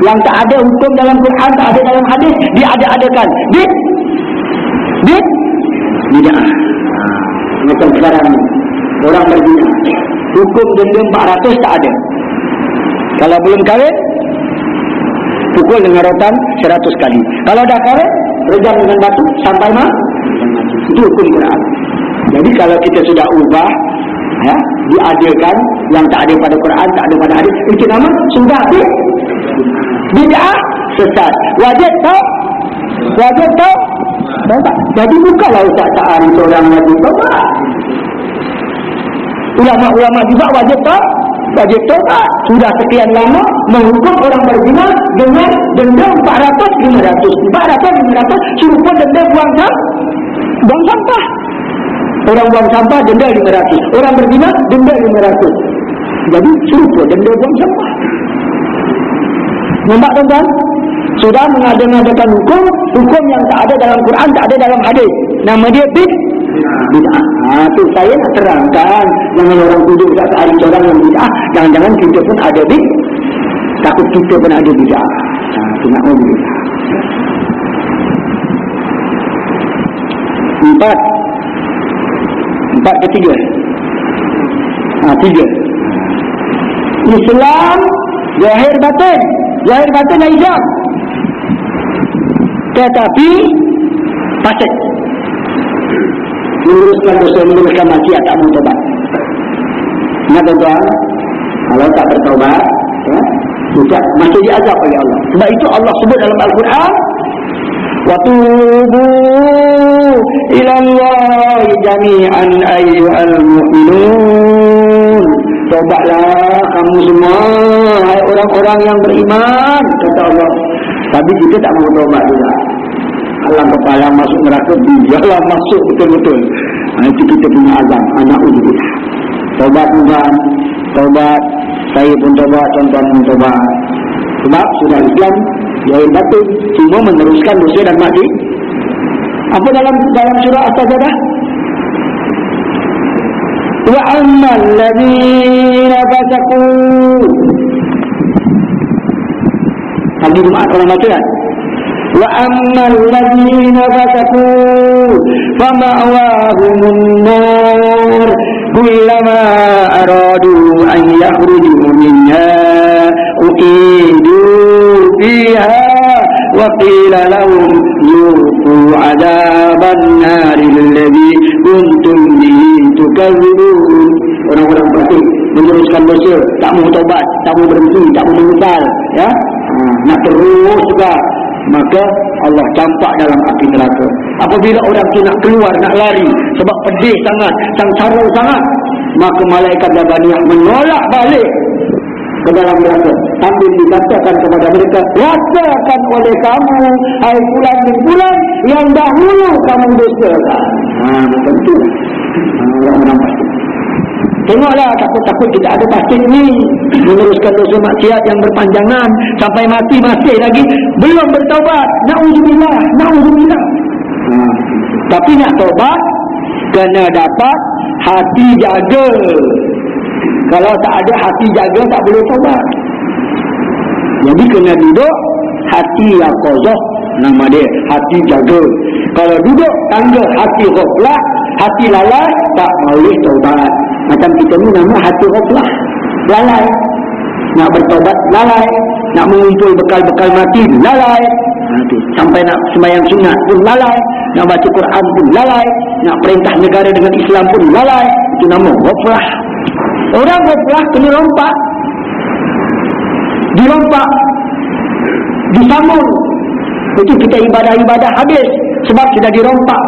Yang tak ada hukum dalam Quran, tak ada dalam hadis, dia ada-adakan. Bid, bid, bid'ah macam sekarang orang berzina hukum denda 400 tak ada. Kalau belum kahwin pukul dengan rotan 100 kali. Kalau dah kahwin rejam dengan batu sampai mah itu hukum Quran jadi kalau kita sudah ubah ya, diadakan yang tak ada pada Quran tak ada pada hadis itu nama sudah di bid'ah sesat. Wajib tahu wajib tahu jadi bukanlah Ta'an seorang wajib tobat. Ulama-ulama juga wajib tak? Wajib tobat. Sudah sekian lama menghukum orang berzina dengan denda 400 500. 400 500 suruh pun denda buang sampah. Buang sampah. Orang buang sampah denda 500. Orang berzina denda 500. Jadi suruh pun denda buang sampah. Nampak tuan-tuan? Sudah mengadakan hukum hukum yang tak ada dalam Quran tak ada dalam hadis. Nama dia bid bid'ah. Ha, tu saya nak terangkan. Jangan orang tuduh tak ada orang yang bid'ah jangan-jangan kita pun ada bid. Takut kita pun ada bid'ah. Ha, tu nak bid'ah. Empat. Empat ketiga ha, tiga. Islam Zahir batin. Zahir batin dan hijab Tetapi Pasik Menguruskan dosa Menguruskan maksiat Tak mau tobat. Ingat tuan Kalau tak bertobat ya, Masih diazab oleh Allah. Sebab itu Allah sebut dalam Al-Quran Watubu ilallah jami'an ayyuhal mu'minun. Tobatlah kamu semua orang-orang yang beriman kata Allah. Tapi kita tak mau tobat juga dalam kepala masuk neraka biarlah masuk betul-betul. Ah, Nanti kita punya azam. Ah, Anak ujubi taubat tuan taubat. Saya pun taubat tuan-tuan pun taubat. Sebab sudah Islam yang batu cuma meneruskan dosa dan mati. Apa dalam dalam surah Al-Fatihah wa ammal ladina fasakun Hari Jumaat orang baca kan? Ya? وأما الذين فسقوا فمأواهم النار كلما أرادوا أن يخرجوا منها أعيدوا فيها وقيل لهم ذوقوا عذاب النار الذي كنتم به تكذبون. Orang-orang fasik meneruskan dosa tak mau tobat tak mau berhenti tak mau menyesal ya? Nak terus juga. Maka Allah campak dalam api neraka. Apabila orang tu nak keluar nak lari sebab pedih sangat sangsara sangat maka malaikat Zabaniyah menolak balik ke dalam neraka. Sambil dikatakan kepada mereka rasakan oleh kamu hai bulan bin bulan yang dahulu kamu dosakan. Ha tentu ha, orang-orang pasti Tengoklah takut-takut kita ada pasir ni. Meneruskan dosa maksiat yang berpanjangan Sampai mati masih lagi. Belum bertaubat. Na'udzubillah Na'udzubillah. Hmm. Tapi nak taubat Kena dapat hati jaga. Kalau tak ada hati jaga tak boleh taubat. Jadi kena duduk Hati yang kozoh Nama dia hati jaga. Kalau duduk tangga hati ghaflah Hati lalai tak boleh taubat macam kita ni nama hati roflah. Lalai. Nak bertobat, lalai. Nak mengumpul bekal-bekal mati, lalai. Nanti. Sampai nak sembahyang sunat pun lalai. Nak baca Quran pun lalai. Nak perintah negara dengan Islam pun lalai. Itu nama roflah. Orang roflah kena rompak. Dirompak. Disambung. Itu kita ibadah-ibadah habis. Sebab sudah dirompak.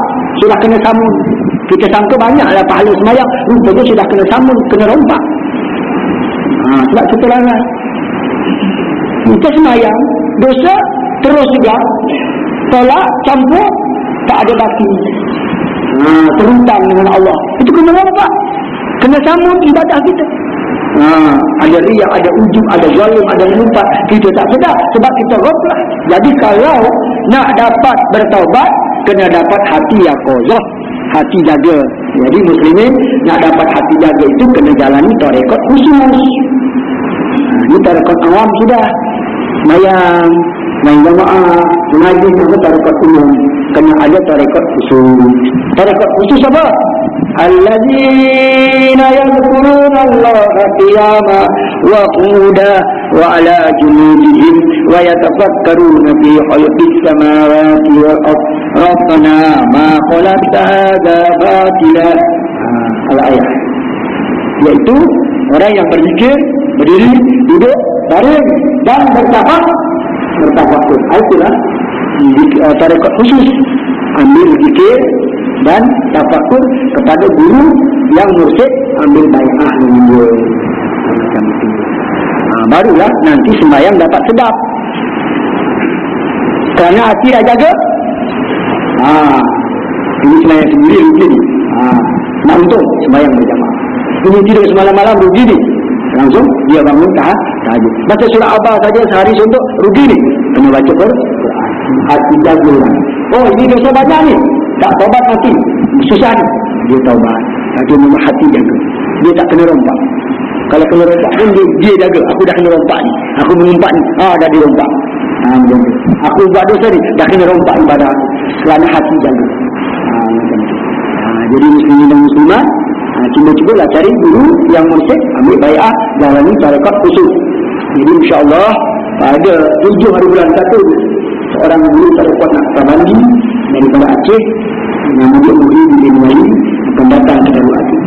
Sudah kena sambung. Kita sangka banyaklah pahala semayang. Rupanya sudah kena samun, kena rompak. Ha, sebab kita lalai. Kita semayang, dosa terus juga. Tolak, campur, tak ada baki. Ha, terhutang dengan Allah. Itu kena rompak. Kena samun ibadah kita. Ha, ada riak, ada ujub, ada zalim, ada lupa. Kita tak sedar sebab kita rompak. Jadi kalau nak dapat bertaubat, kena dapat hati yang kozah hati jaga. Jadi muslimin nak dapat hati jaga itu kena jalani tarekat khusus. Ha, ini tarekat awam sudah. Mayang, main jamaah, mengaji sama tarekat umum. Kena ada tarekat khusus. Tarekat khusus apa? Alladzina yadhkuruna Allah qiyama wa yatafakkaruna fi khalqis samawati wal ardh Rabbana ma khalaqta hadha batila. Ha, ayat. Yaitu orang yang berzikir, berdiri, duduk, baring dan bertafak bertafakur. Ha, itulah uh, tarekat khusus ambil zikir dan tafakur kepada guru yang mursyid ambil dengan dia. Macam itu. Ha, barulah nanti sembahyang dapat sedap. Kerana hati dah jaga, Ha. Ini semayang sendiri rugi ni. Ha. Nak untung semayang berjamaah. Ini tidur semalam-malam rugi ni. Langsung dia bangun tahap tahajud. Baca surah Abah saja sehari suntuk rugi ni. kena baca Quran hati jaga oh ini dosa banyak ni tak taubat mati susah ni dia taubat tapi memang hati jaga dia tak kena rompak kalau kena rompak pun dia, dia jaga. Aku dah kena rompak ni. Aku mengumpat ni. Ah dah dirompak. Ha, aku buat dosa ni dah kena rompak ibadah kerana hati jaga. Ha, ha, jadi muslimin dan muslimat ha, cuba-cubalah cari guru yang mursyid ambil bayar jalani tarekat khusus. Jadi insyaAllah pada tujuh hari bulan satu seorang guru tarekat nak tabandi daripada Aceh nama dia Muhyi bin Wali akan datang ke Darul Adi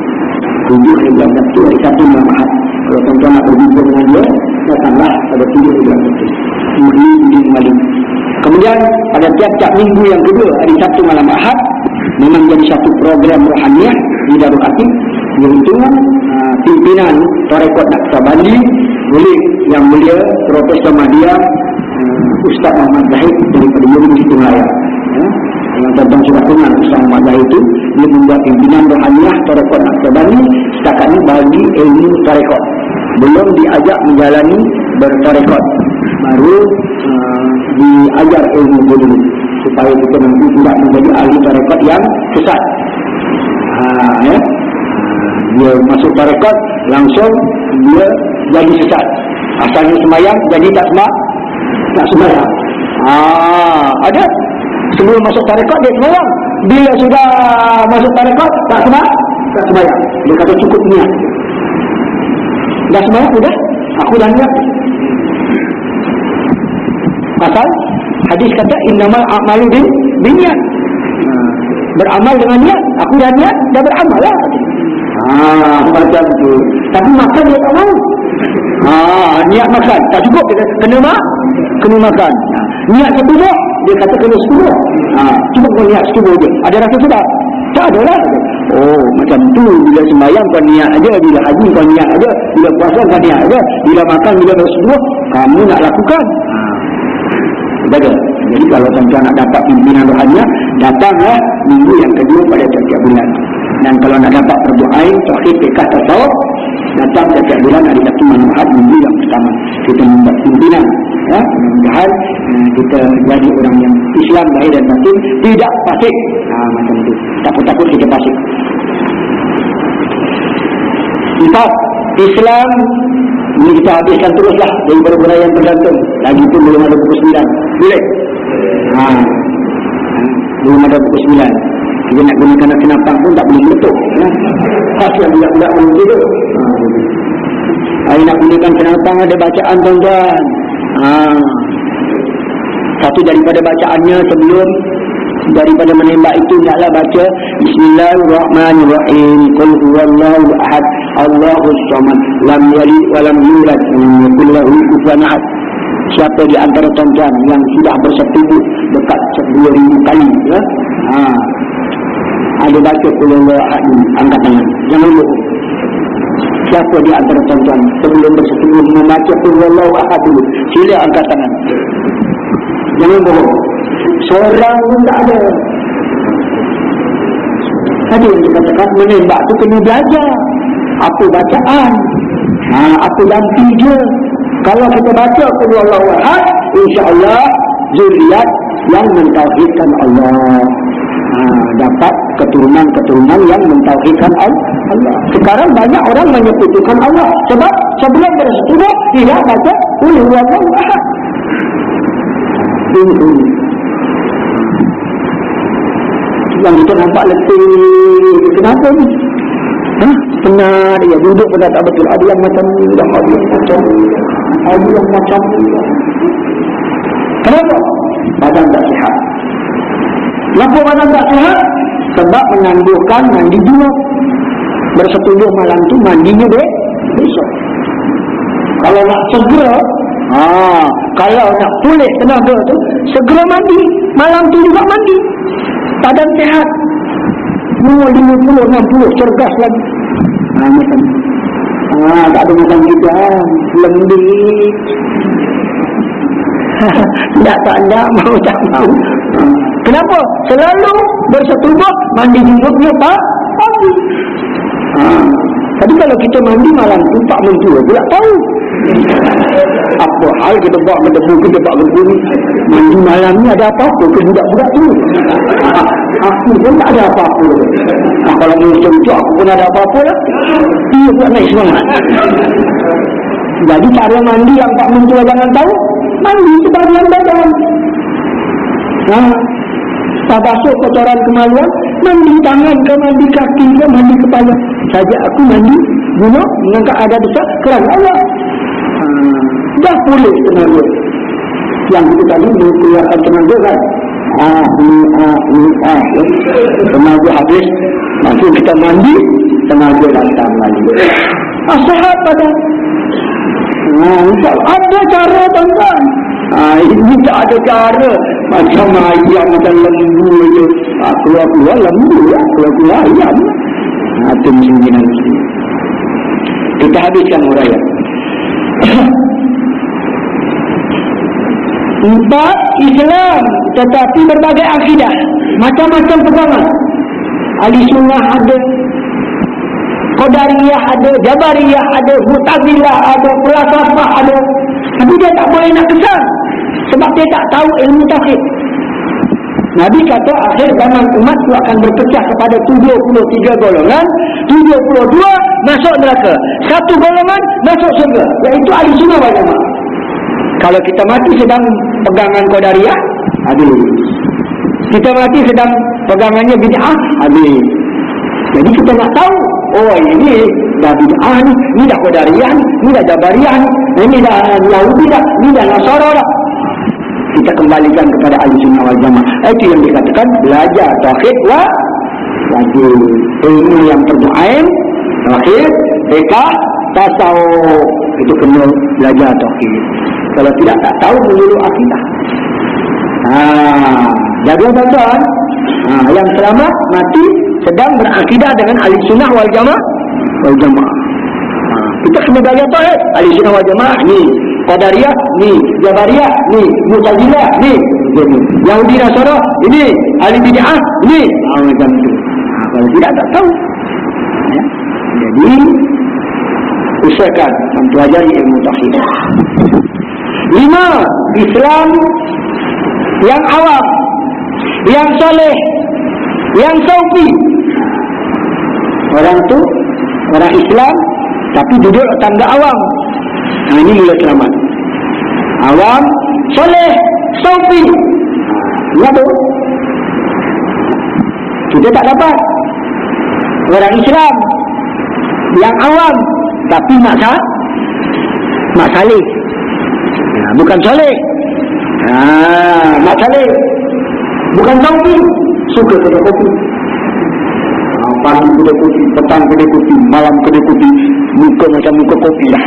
tujuh bulan satu hari satu ahad kalau tuan-tuan nak berjumpa dengan dia datanglah pada tujuh bulan satu Muhyi bin Wali kemudian pada tiap-tiap minggu yang kedua hari satu malam ahad memang jadi satu program rohaniah di Darul Adi iaitu uh, pimpinan tarekat nak tabandi oleh yang mulia Profesor Mahdia uh, Ustaz Muhammad Zahid daripada Universiti Melaya ya yang tentang sudah Ustaz Muhammad Zahid itu dia membuat pimpinan rohaniah tarekat nak tabandi setakat ini bagi ilmu tarekat. Belum diajak menjalani bertarekat. Baru uh, diajar ilmu dulu supaya kita nanti tidak menjadi ahli tarekat yang sesat. Ha, ya. Dia masuk tarekat langsung dia jadi sesat. Asalnya semayang jadi tak semak tak semayang ah ada sebelum masuk tarekat dia semayang bila sudah masuk tarekat tak semak tak semayang dia kata cukup niat. Dah semayang sudah? Aku dah niat. Pasal hadis kata innamal a'malu bin niat beramal dengan niat aku dah niat dah beramal lah Ah, macam tu. Tapi makan dia tak mau. Ah, niat makan. Tak cukup dia kata, kena mak, kena makan. Niat setubuh, dia kata kena setubuh. Ah, cuba kau niat setubuh je. Ada rasa sedap? Tak ada lah. Oh, macam tu. Bila sembahyang kau niat aja, bila haji kau niat aja, bila puasa kau niat aja, bila makan, bila bersetubuh, kamu nak lakukan. Jaga. Jadi kalau tuan-tuan nak dapat pimpinan rohaniah, datanglah minggu yang kedua pada tiap-tiap bulan dan kalau nak dapat perbuai sahih pekah tasawuf datang setiap bulan ada satu manfaat minggu yang pertama. Kita membuat pimpinan ya mudah-mudahan eh, kita jadi orang yang Islam lahir dan batin tidak pasik ha, macam itu takut-takut kita pasik kita Islam ini kita habiskan teruslah dari berbulan yang tergantung. Lagi pun belum ada pukul 9 boleh? Ha. ha. Belum ada pukul 9 dia nak gunakan nak kenapang pun tak boleh meletup. Ya. Khas yang budak-budak pun juga. Ha. Saya nak gunakan kenapang ada bacaan tuan-tuan. Ha. Satu daripada bacaannya sebelum daripada menembak itu ialah baca Bismillahirrahmanirrahim Qul huwallahu ahad Allahus samad lam yalid walam yulad wa lam yakul Siapa di antara tuan-tuan yang sudah bersetubuh dekat 2000 kali ya? Ha. Ada baca huwallahu ahad angkat tangan. Jangan lupa. Siapa di antara tuan-tuan sebelum bersetubuh membaca huwallahu ahad dulu? Sila angkat tangan. Jangan bohong. Seorang pun tak ada. Tadi yang dikatakan menembak tu kena belajar. Apa bacaan. Ha, apa ganti dia. Kalau kita baca Qul Allah Ahad, insya-Allah zuriat yang mentauhidkan Allah. Ha, dapat keturunan-keturunan yang mentauhidkan Allah. Sekarang banyak orang menyekutukan Allah. Sebab sebelum bersetubuh tidak baca Allah Ahad. Ini yang kita nampak letih. Kenapa ni? Penat dia duduk pun tak betul ada yang macam ni ada yang macam ni. Ada yang macam ni. Kenapa? Badan tak sihat kenapa badan tak sihat? Sebab menandukan mandi dua. Bersetujuh malam tu mandinya dek besok. Kalau nak segera Ah, kalau nak pulih tenaga tu segera mandi. Malam tu juga mandi. Badan sehat umur 50, 60 cergas lagi. Ha, macam ha, tak ada macam kita ha. lembik. <laughs> Tak tak nak mau tak mau. ha. Kenapa? selalu bersetubuh mandi junubnya pak pagi ha. tapi kalau kita mandi malam tu tak mentua pula tahu. Apa hal kita buat berdebu kita buat berdebu ni? Mandi malam ni ada apa-apa ke budak-budak tu? Aku pun tak ada apa-apa. Nah, kalau musim tu aku pun ada apa-apa lah. Dia pun naik semangat. Jadi cara mandi yang tak muncul jangan tahu mandi sebagian badan. Nah, tak basuh kotoran kemaluan mandi tangan ke mandi kaki ke mandi kepala. Saja aku mandi guna mengangkat ada besar kerana Allah hmm, dah pulih tenaga yang kita tadi mengeluarkan tenaga kan? Ah ini ah ini ah. Tenaga habis langsung kita mandi tenaga datang lagi ah sehat pada. Nah, ada cara tuan-tuan. Ah, ini tak ada cara. Macam ayam, macam lembu je. Ah, keluar-keluar lembu ya. Keluar-keluar ayam. Ah, itu mesti nanti. Kita habiskan uraian. <coughs> Empat Islam tetapi berbagai akidah macam-macam pegangan ahli sunnah ada Qadariyah ada, Jabariyah ada, Mutazilah ada, Pulasafah ada. Tapi dia tak boleh nak kesan. Sebab dia tak tahu ilmu tauhid. Nabi kata akhir zaman umat itu akan berpecah kepada 73 golongan. 72 masuk neraka. Satu golongan masuk surga. Iaitu ahli sunnah wal jamaah. Kalau kita mati sedang pegangan Qadariyah, habis. Kita mati sedang pegangannya bid'ah, habis. Jadi kita nak tahu, oh ini dah bid'ah ni, ni dah Qadariyah ni, ni dah Jabariyah ni, ini dah Yahudi dah, ni dah Nasara dah. Kita kembalikan kepada ahli sunnah wal jamaah. Itu yang dikatakan belajar tauhid wa wajib. Ilmu yang terbuain, tauhid, eka, tasawuf. Itu kena belajar tauhid. Kalau tidak tak tahu menurut akidah. Ha, jadi tuan-tuan, ha, yang selamat mati sedang berakidah dengan ahli sunnah wal jamaah wal jamaah. Ha, kita kena belajar tauhid, ahli sunnah wal jamaah ni, qadariyah ni, jabariyah ni, mutazilah ni. Yahudi Nasara ini, ahli bid'ah ni, ha, macam tu. Ha, kalau tidak tak tahu. Ya. Jadi usahakan mempelajari ilmu tauhid. Lima, Islam yang awam, yang soleh, yang saufi. Orang tu orang Islam tapi duduk tangga awam. Nah, ini mula selamat. Awam, soleh, saufi. Ya tu. Kita tak dapat. Orang Islam yang awam tapi mak sah, mak salih. Nah, bukan soleh. Ah, mak salih. Bukan saufi. Suka kedai kopi. Pagi kedai kopi, petang kedai kopi, malam kedai kopi. Muka macam muka kopi lah.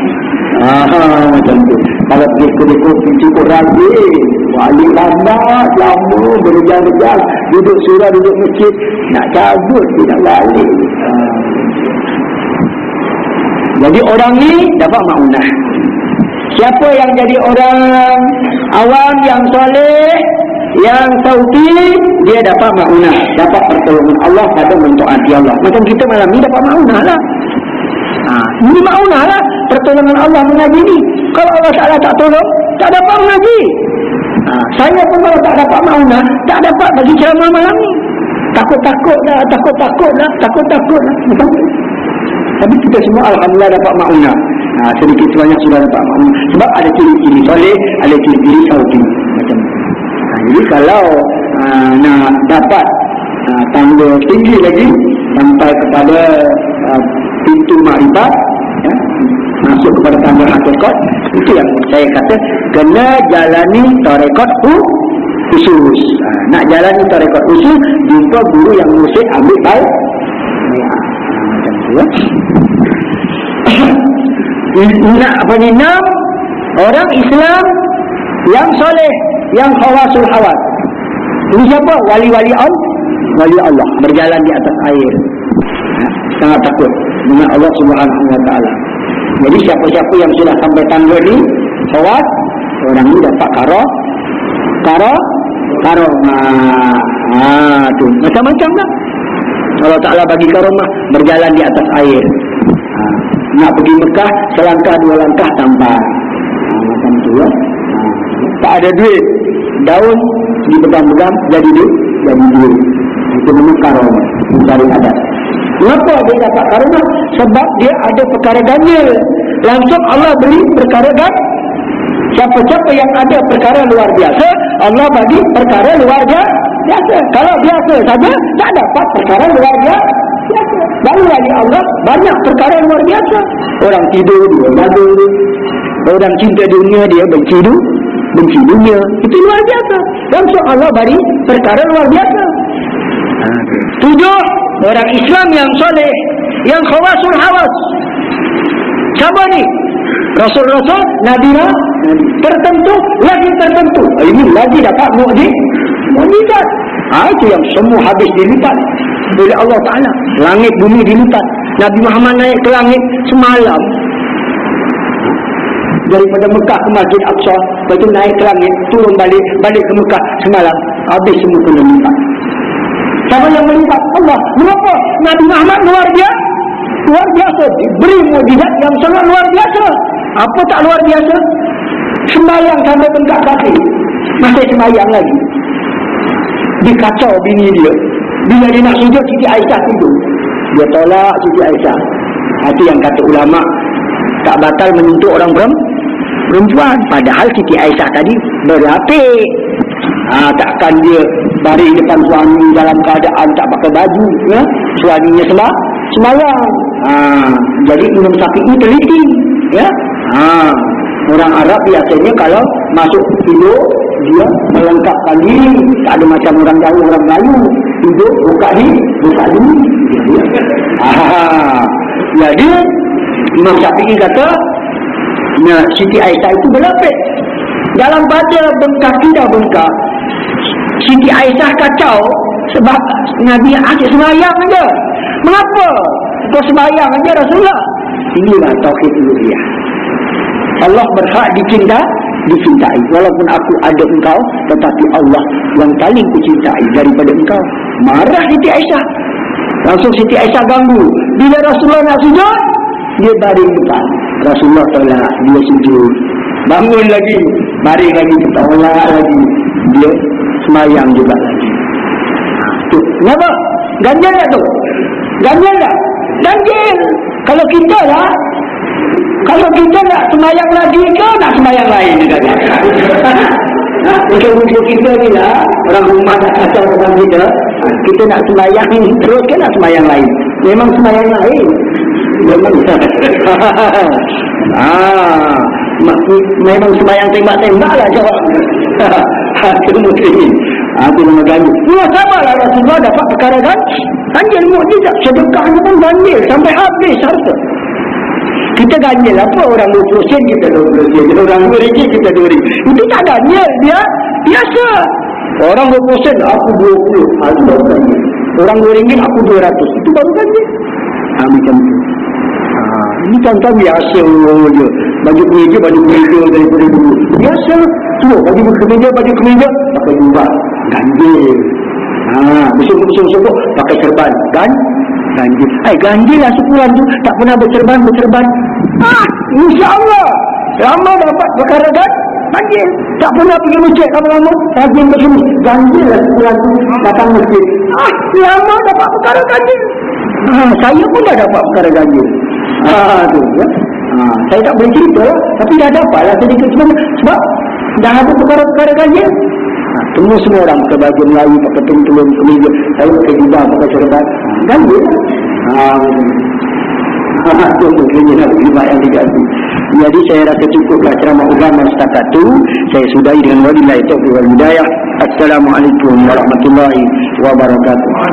Ah, macam tu. Kalau pergi kedai kopi cukup rajin. Balik lambat, lama, berjalan-jalan. Duduk surah, duduk masjid. Nak cabut, tidak balik. Ah. Jadi orang ni dapat maunah. Siapa yang jadi orang awam yang soleh, yang sauti, dia dapat maunah. Dapat pertolongan Allah pada mentaati Allah. Macam kita malam ni dapat maunah lah. Ha, ini maunah lah. Pertolongan Allah mengaji ni. Kalau Allah Ta'ala tak tolong, tak dapat mengaji. Ha, saya pun kalau tak dapat maunah, tak dapat bagi ceramah malam ni. Takut-takut dah, takut-takut dah, takut-takut dah. Tapi kita semua Alhamdulillah dapat maunah. Ha, sedikit sebanyak sudah dapat maunah. Sebab ada ciri-ciri soleh, ada ciri-ciri sauti. Macam. Jadi kalau ha, nak dapat ha, tangga tinggi lagi, sampai kepada ha, pintu makrifat, ya, masuk kepada tangga hakikat, itu yang saya kata, kena jalani tarekat khusus. Ha, nak jalani tarekat khusus, jumpa guru yang musik ambil baik. Macam tu ya. <coughs> nak apa ni enam orang Islam yang soleh yang khawasul hawas ini siapa? Wali-wali Allah. Wali Allah. Berjalan di atas air. Ha? sangat takut. Dengan Allah Subhanahu wa taala. Jadi siapa-siapa yang sudah sampai tangga ni khawas orang ini dapat karo karo karo. Ha, tu. Macam-macam lah. Allah Ta'ala bagi karomah berjalan di atas air. Ha, nak pergi Mekah selangkah dua langkah sampai ha, macam tu ya. Ada duit daun dipegang-pegang jadi duit jadi duit itu nama karomah mencari adat Kenapa dia dapat karomah? Sebab dia ada perkara ganjil. Langsung Allah beri perkara ganjil. Siapa-siapa yang ada perkara luar biasa, Allah bagi perkara luar biasa. Kalau biasa saja, tak dapat perkara luar biasa. Baru lagi Allah banyak perkara luar biasa. Orang tidur, dia lagu. Orang cinta dunia, dia benci dunia. Benci dunia. Itu luar biasa. Langsung Allah bagi perkara luar biasa. Tujuh, orang Islam yang soleh, yang khawasul hawas. Siapa ni? Rasul-Rasul, Nabi tertentu, lagi tertentu. Ini lagi dapat mu'jiz. Mu'jizat. Ha, itu yang semua habis dilipat oleh Allah Ta'ala. Langit bumi dilipat. Nabi Muhammad naik ke langit semalam. Daripada Mekah ke Masjid Aqsa. Lepas itu naik ke langit, turun balik, balik ke Mekah semalam. Habis semua kena lipat. Siapa yang melipat? Allah. Mengapa? Nabi Muhammad luar biasa. Luar biasa. Beri mujizat yang sangat luar biasa. Apa tak luar biasa? Sembayang sampai tengkak kaki. Masih sembayang lagi. Dikacau bini dia. Bila dia nak sujud, Siti Aisyah tidur. Dia tolak Siti Aisyah. Itu yang kata ulama. Tak batal menyentuh orang perempuan. Padahal Siti Aisyah tadi berapik. Ha, takkan dia baring depan suami dalam keadaan tak pakai baju. Ya? Suaminya sembah, sembahyang. Ha, jadi Imam Syafi'i teliti. Ya? Ha, orang Arab biasanya kalau masuk tidur, dia melengkapkan diri. Tak ada macam orang jauh, orang Melayu. Tidur, buka diri, buka diri. Ha, jadi Imam Syafi'i kata, Nah, Siti Aisyah itu berlapis. Dalam baca bengkak tidak bengkak, Siti Aisyah kacau sebab Nabi asyik semayang aja. Mengapa? Kau semayang aja Rasulullah. Inilah tauhid uluhiyah. Allah berhak dicinta, dicintai. Walaupun aku ada engkau, tetapi Allah yang paling kucintai daripada engkau. Marah Siti Aisyah. Langsung Siti Aisyah ganggu. Bila Rasulullah nak sujud, dia baring depan. Rasulullah tolak, dia sujud. Bangun lagi, baring lagi, tolak lagi. Dia semayang juga lagi. Tu, kenapa? Ganjil tak tu? Ganjil tak? Ganjil. Kalau kita lah, kalau kita nak semayang lagi ke nak semayang lain? Untuk <laughs> kita ni lah, orang rumah tak kacau dengan kita, kita nak semayang terus ke nak semayang lain? Memang semayang lain. <laughs> Memang. ah, memang semayang tembak-tembak lah jawab. <laughs> Itu muslimin. Itu nama ganjil. Ya sabarlah Rasulullah dapat perkara kan. Ganjil mu'jizat. Sedekahnya pun ganjil. Sampai habis harta. Kita ganjil apa orang 20 sen kita 20 sen. Orang 2 ringgit kita 2 ringgit. Itu tak ganjil. Dia biasa. Orang 20 sen aku 20. Ha, itu baru ganjil. Orang 2 ringgit aku 200. Itu baru ganjil. Ha, macam. Ha, ini contoh biasa je. Baju kemeja, baju kemeja daripada dulu. Biasa. Tu, baju kemeja, baju kemeja. Pakai jubah. Ganjil. Ha, besok-besok-besok pakai serban. Gan? Ganjil. Eh, ganjil lah sepulang tu. Tak pernah berserban, berserban. Ah, insyaAllah. Lama dapat perkara kan? Ganjil. Tak pernah pergi masjid lama-lama. Rajin bersini. Ganjil lah sepulang tu. Datang masjid. Ah, lama dapat perkara ganjil. Ah, saya pun dah dapat perkara ganjil. Ah, tu. Ya. Ha, saya tak boleh cerita tapi dah dapat lah sedikit semua. Sebab dah ada perkara-perkara ganjil ha, semua semua orang pakai baju Melayu pakai tentulun kemeja saya pakai jubah pakai serban. Ha, ganjil ha, <laughs> ha, itu mungkinnya nak jubah yang diganti. Jadi saya rasa cukuplah ceramah ulama setakat itu saya sudahi dengan wadilah itu wal hidayah. Assalamualaikum warahmatullahi wabarakatuh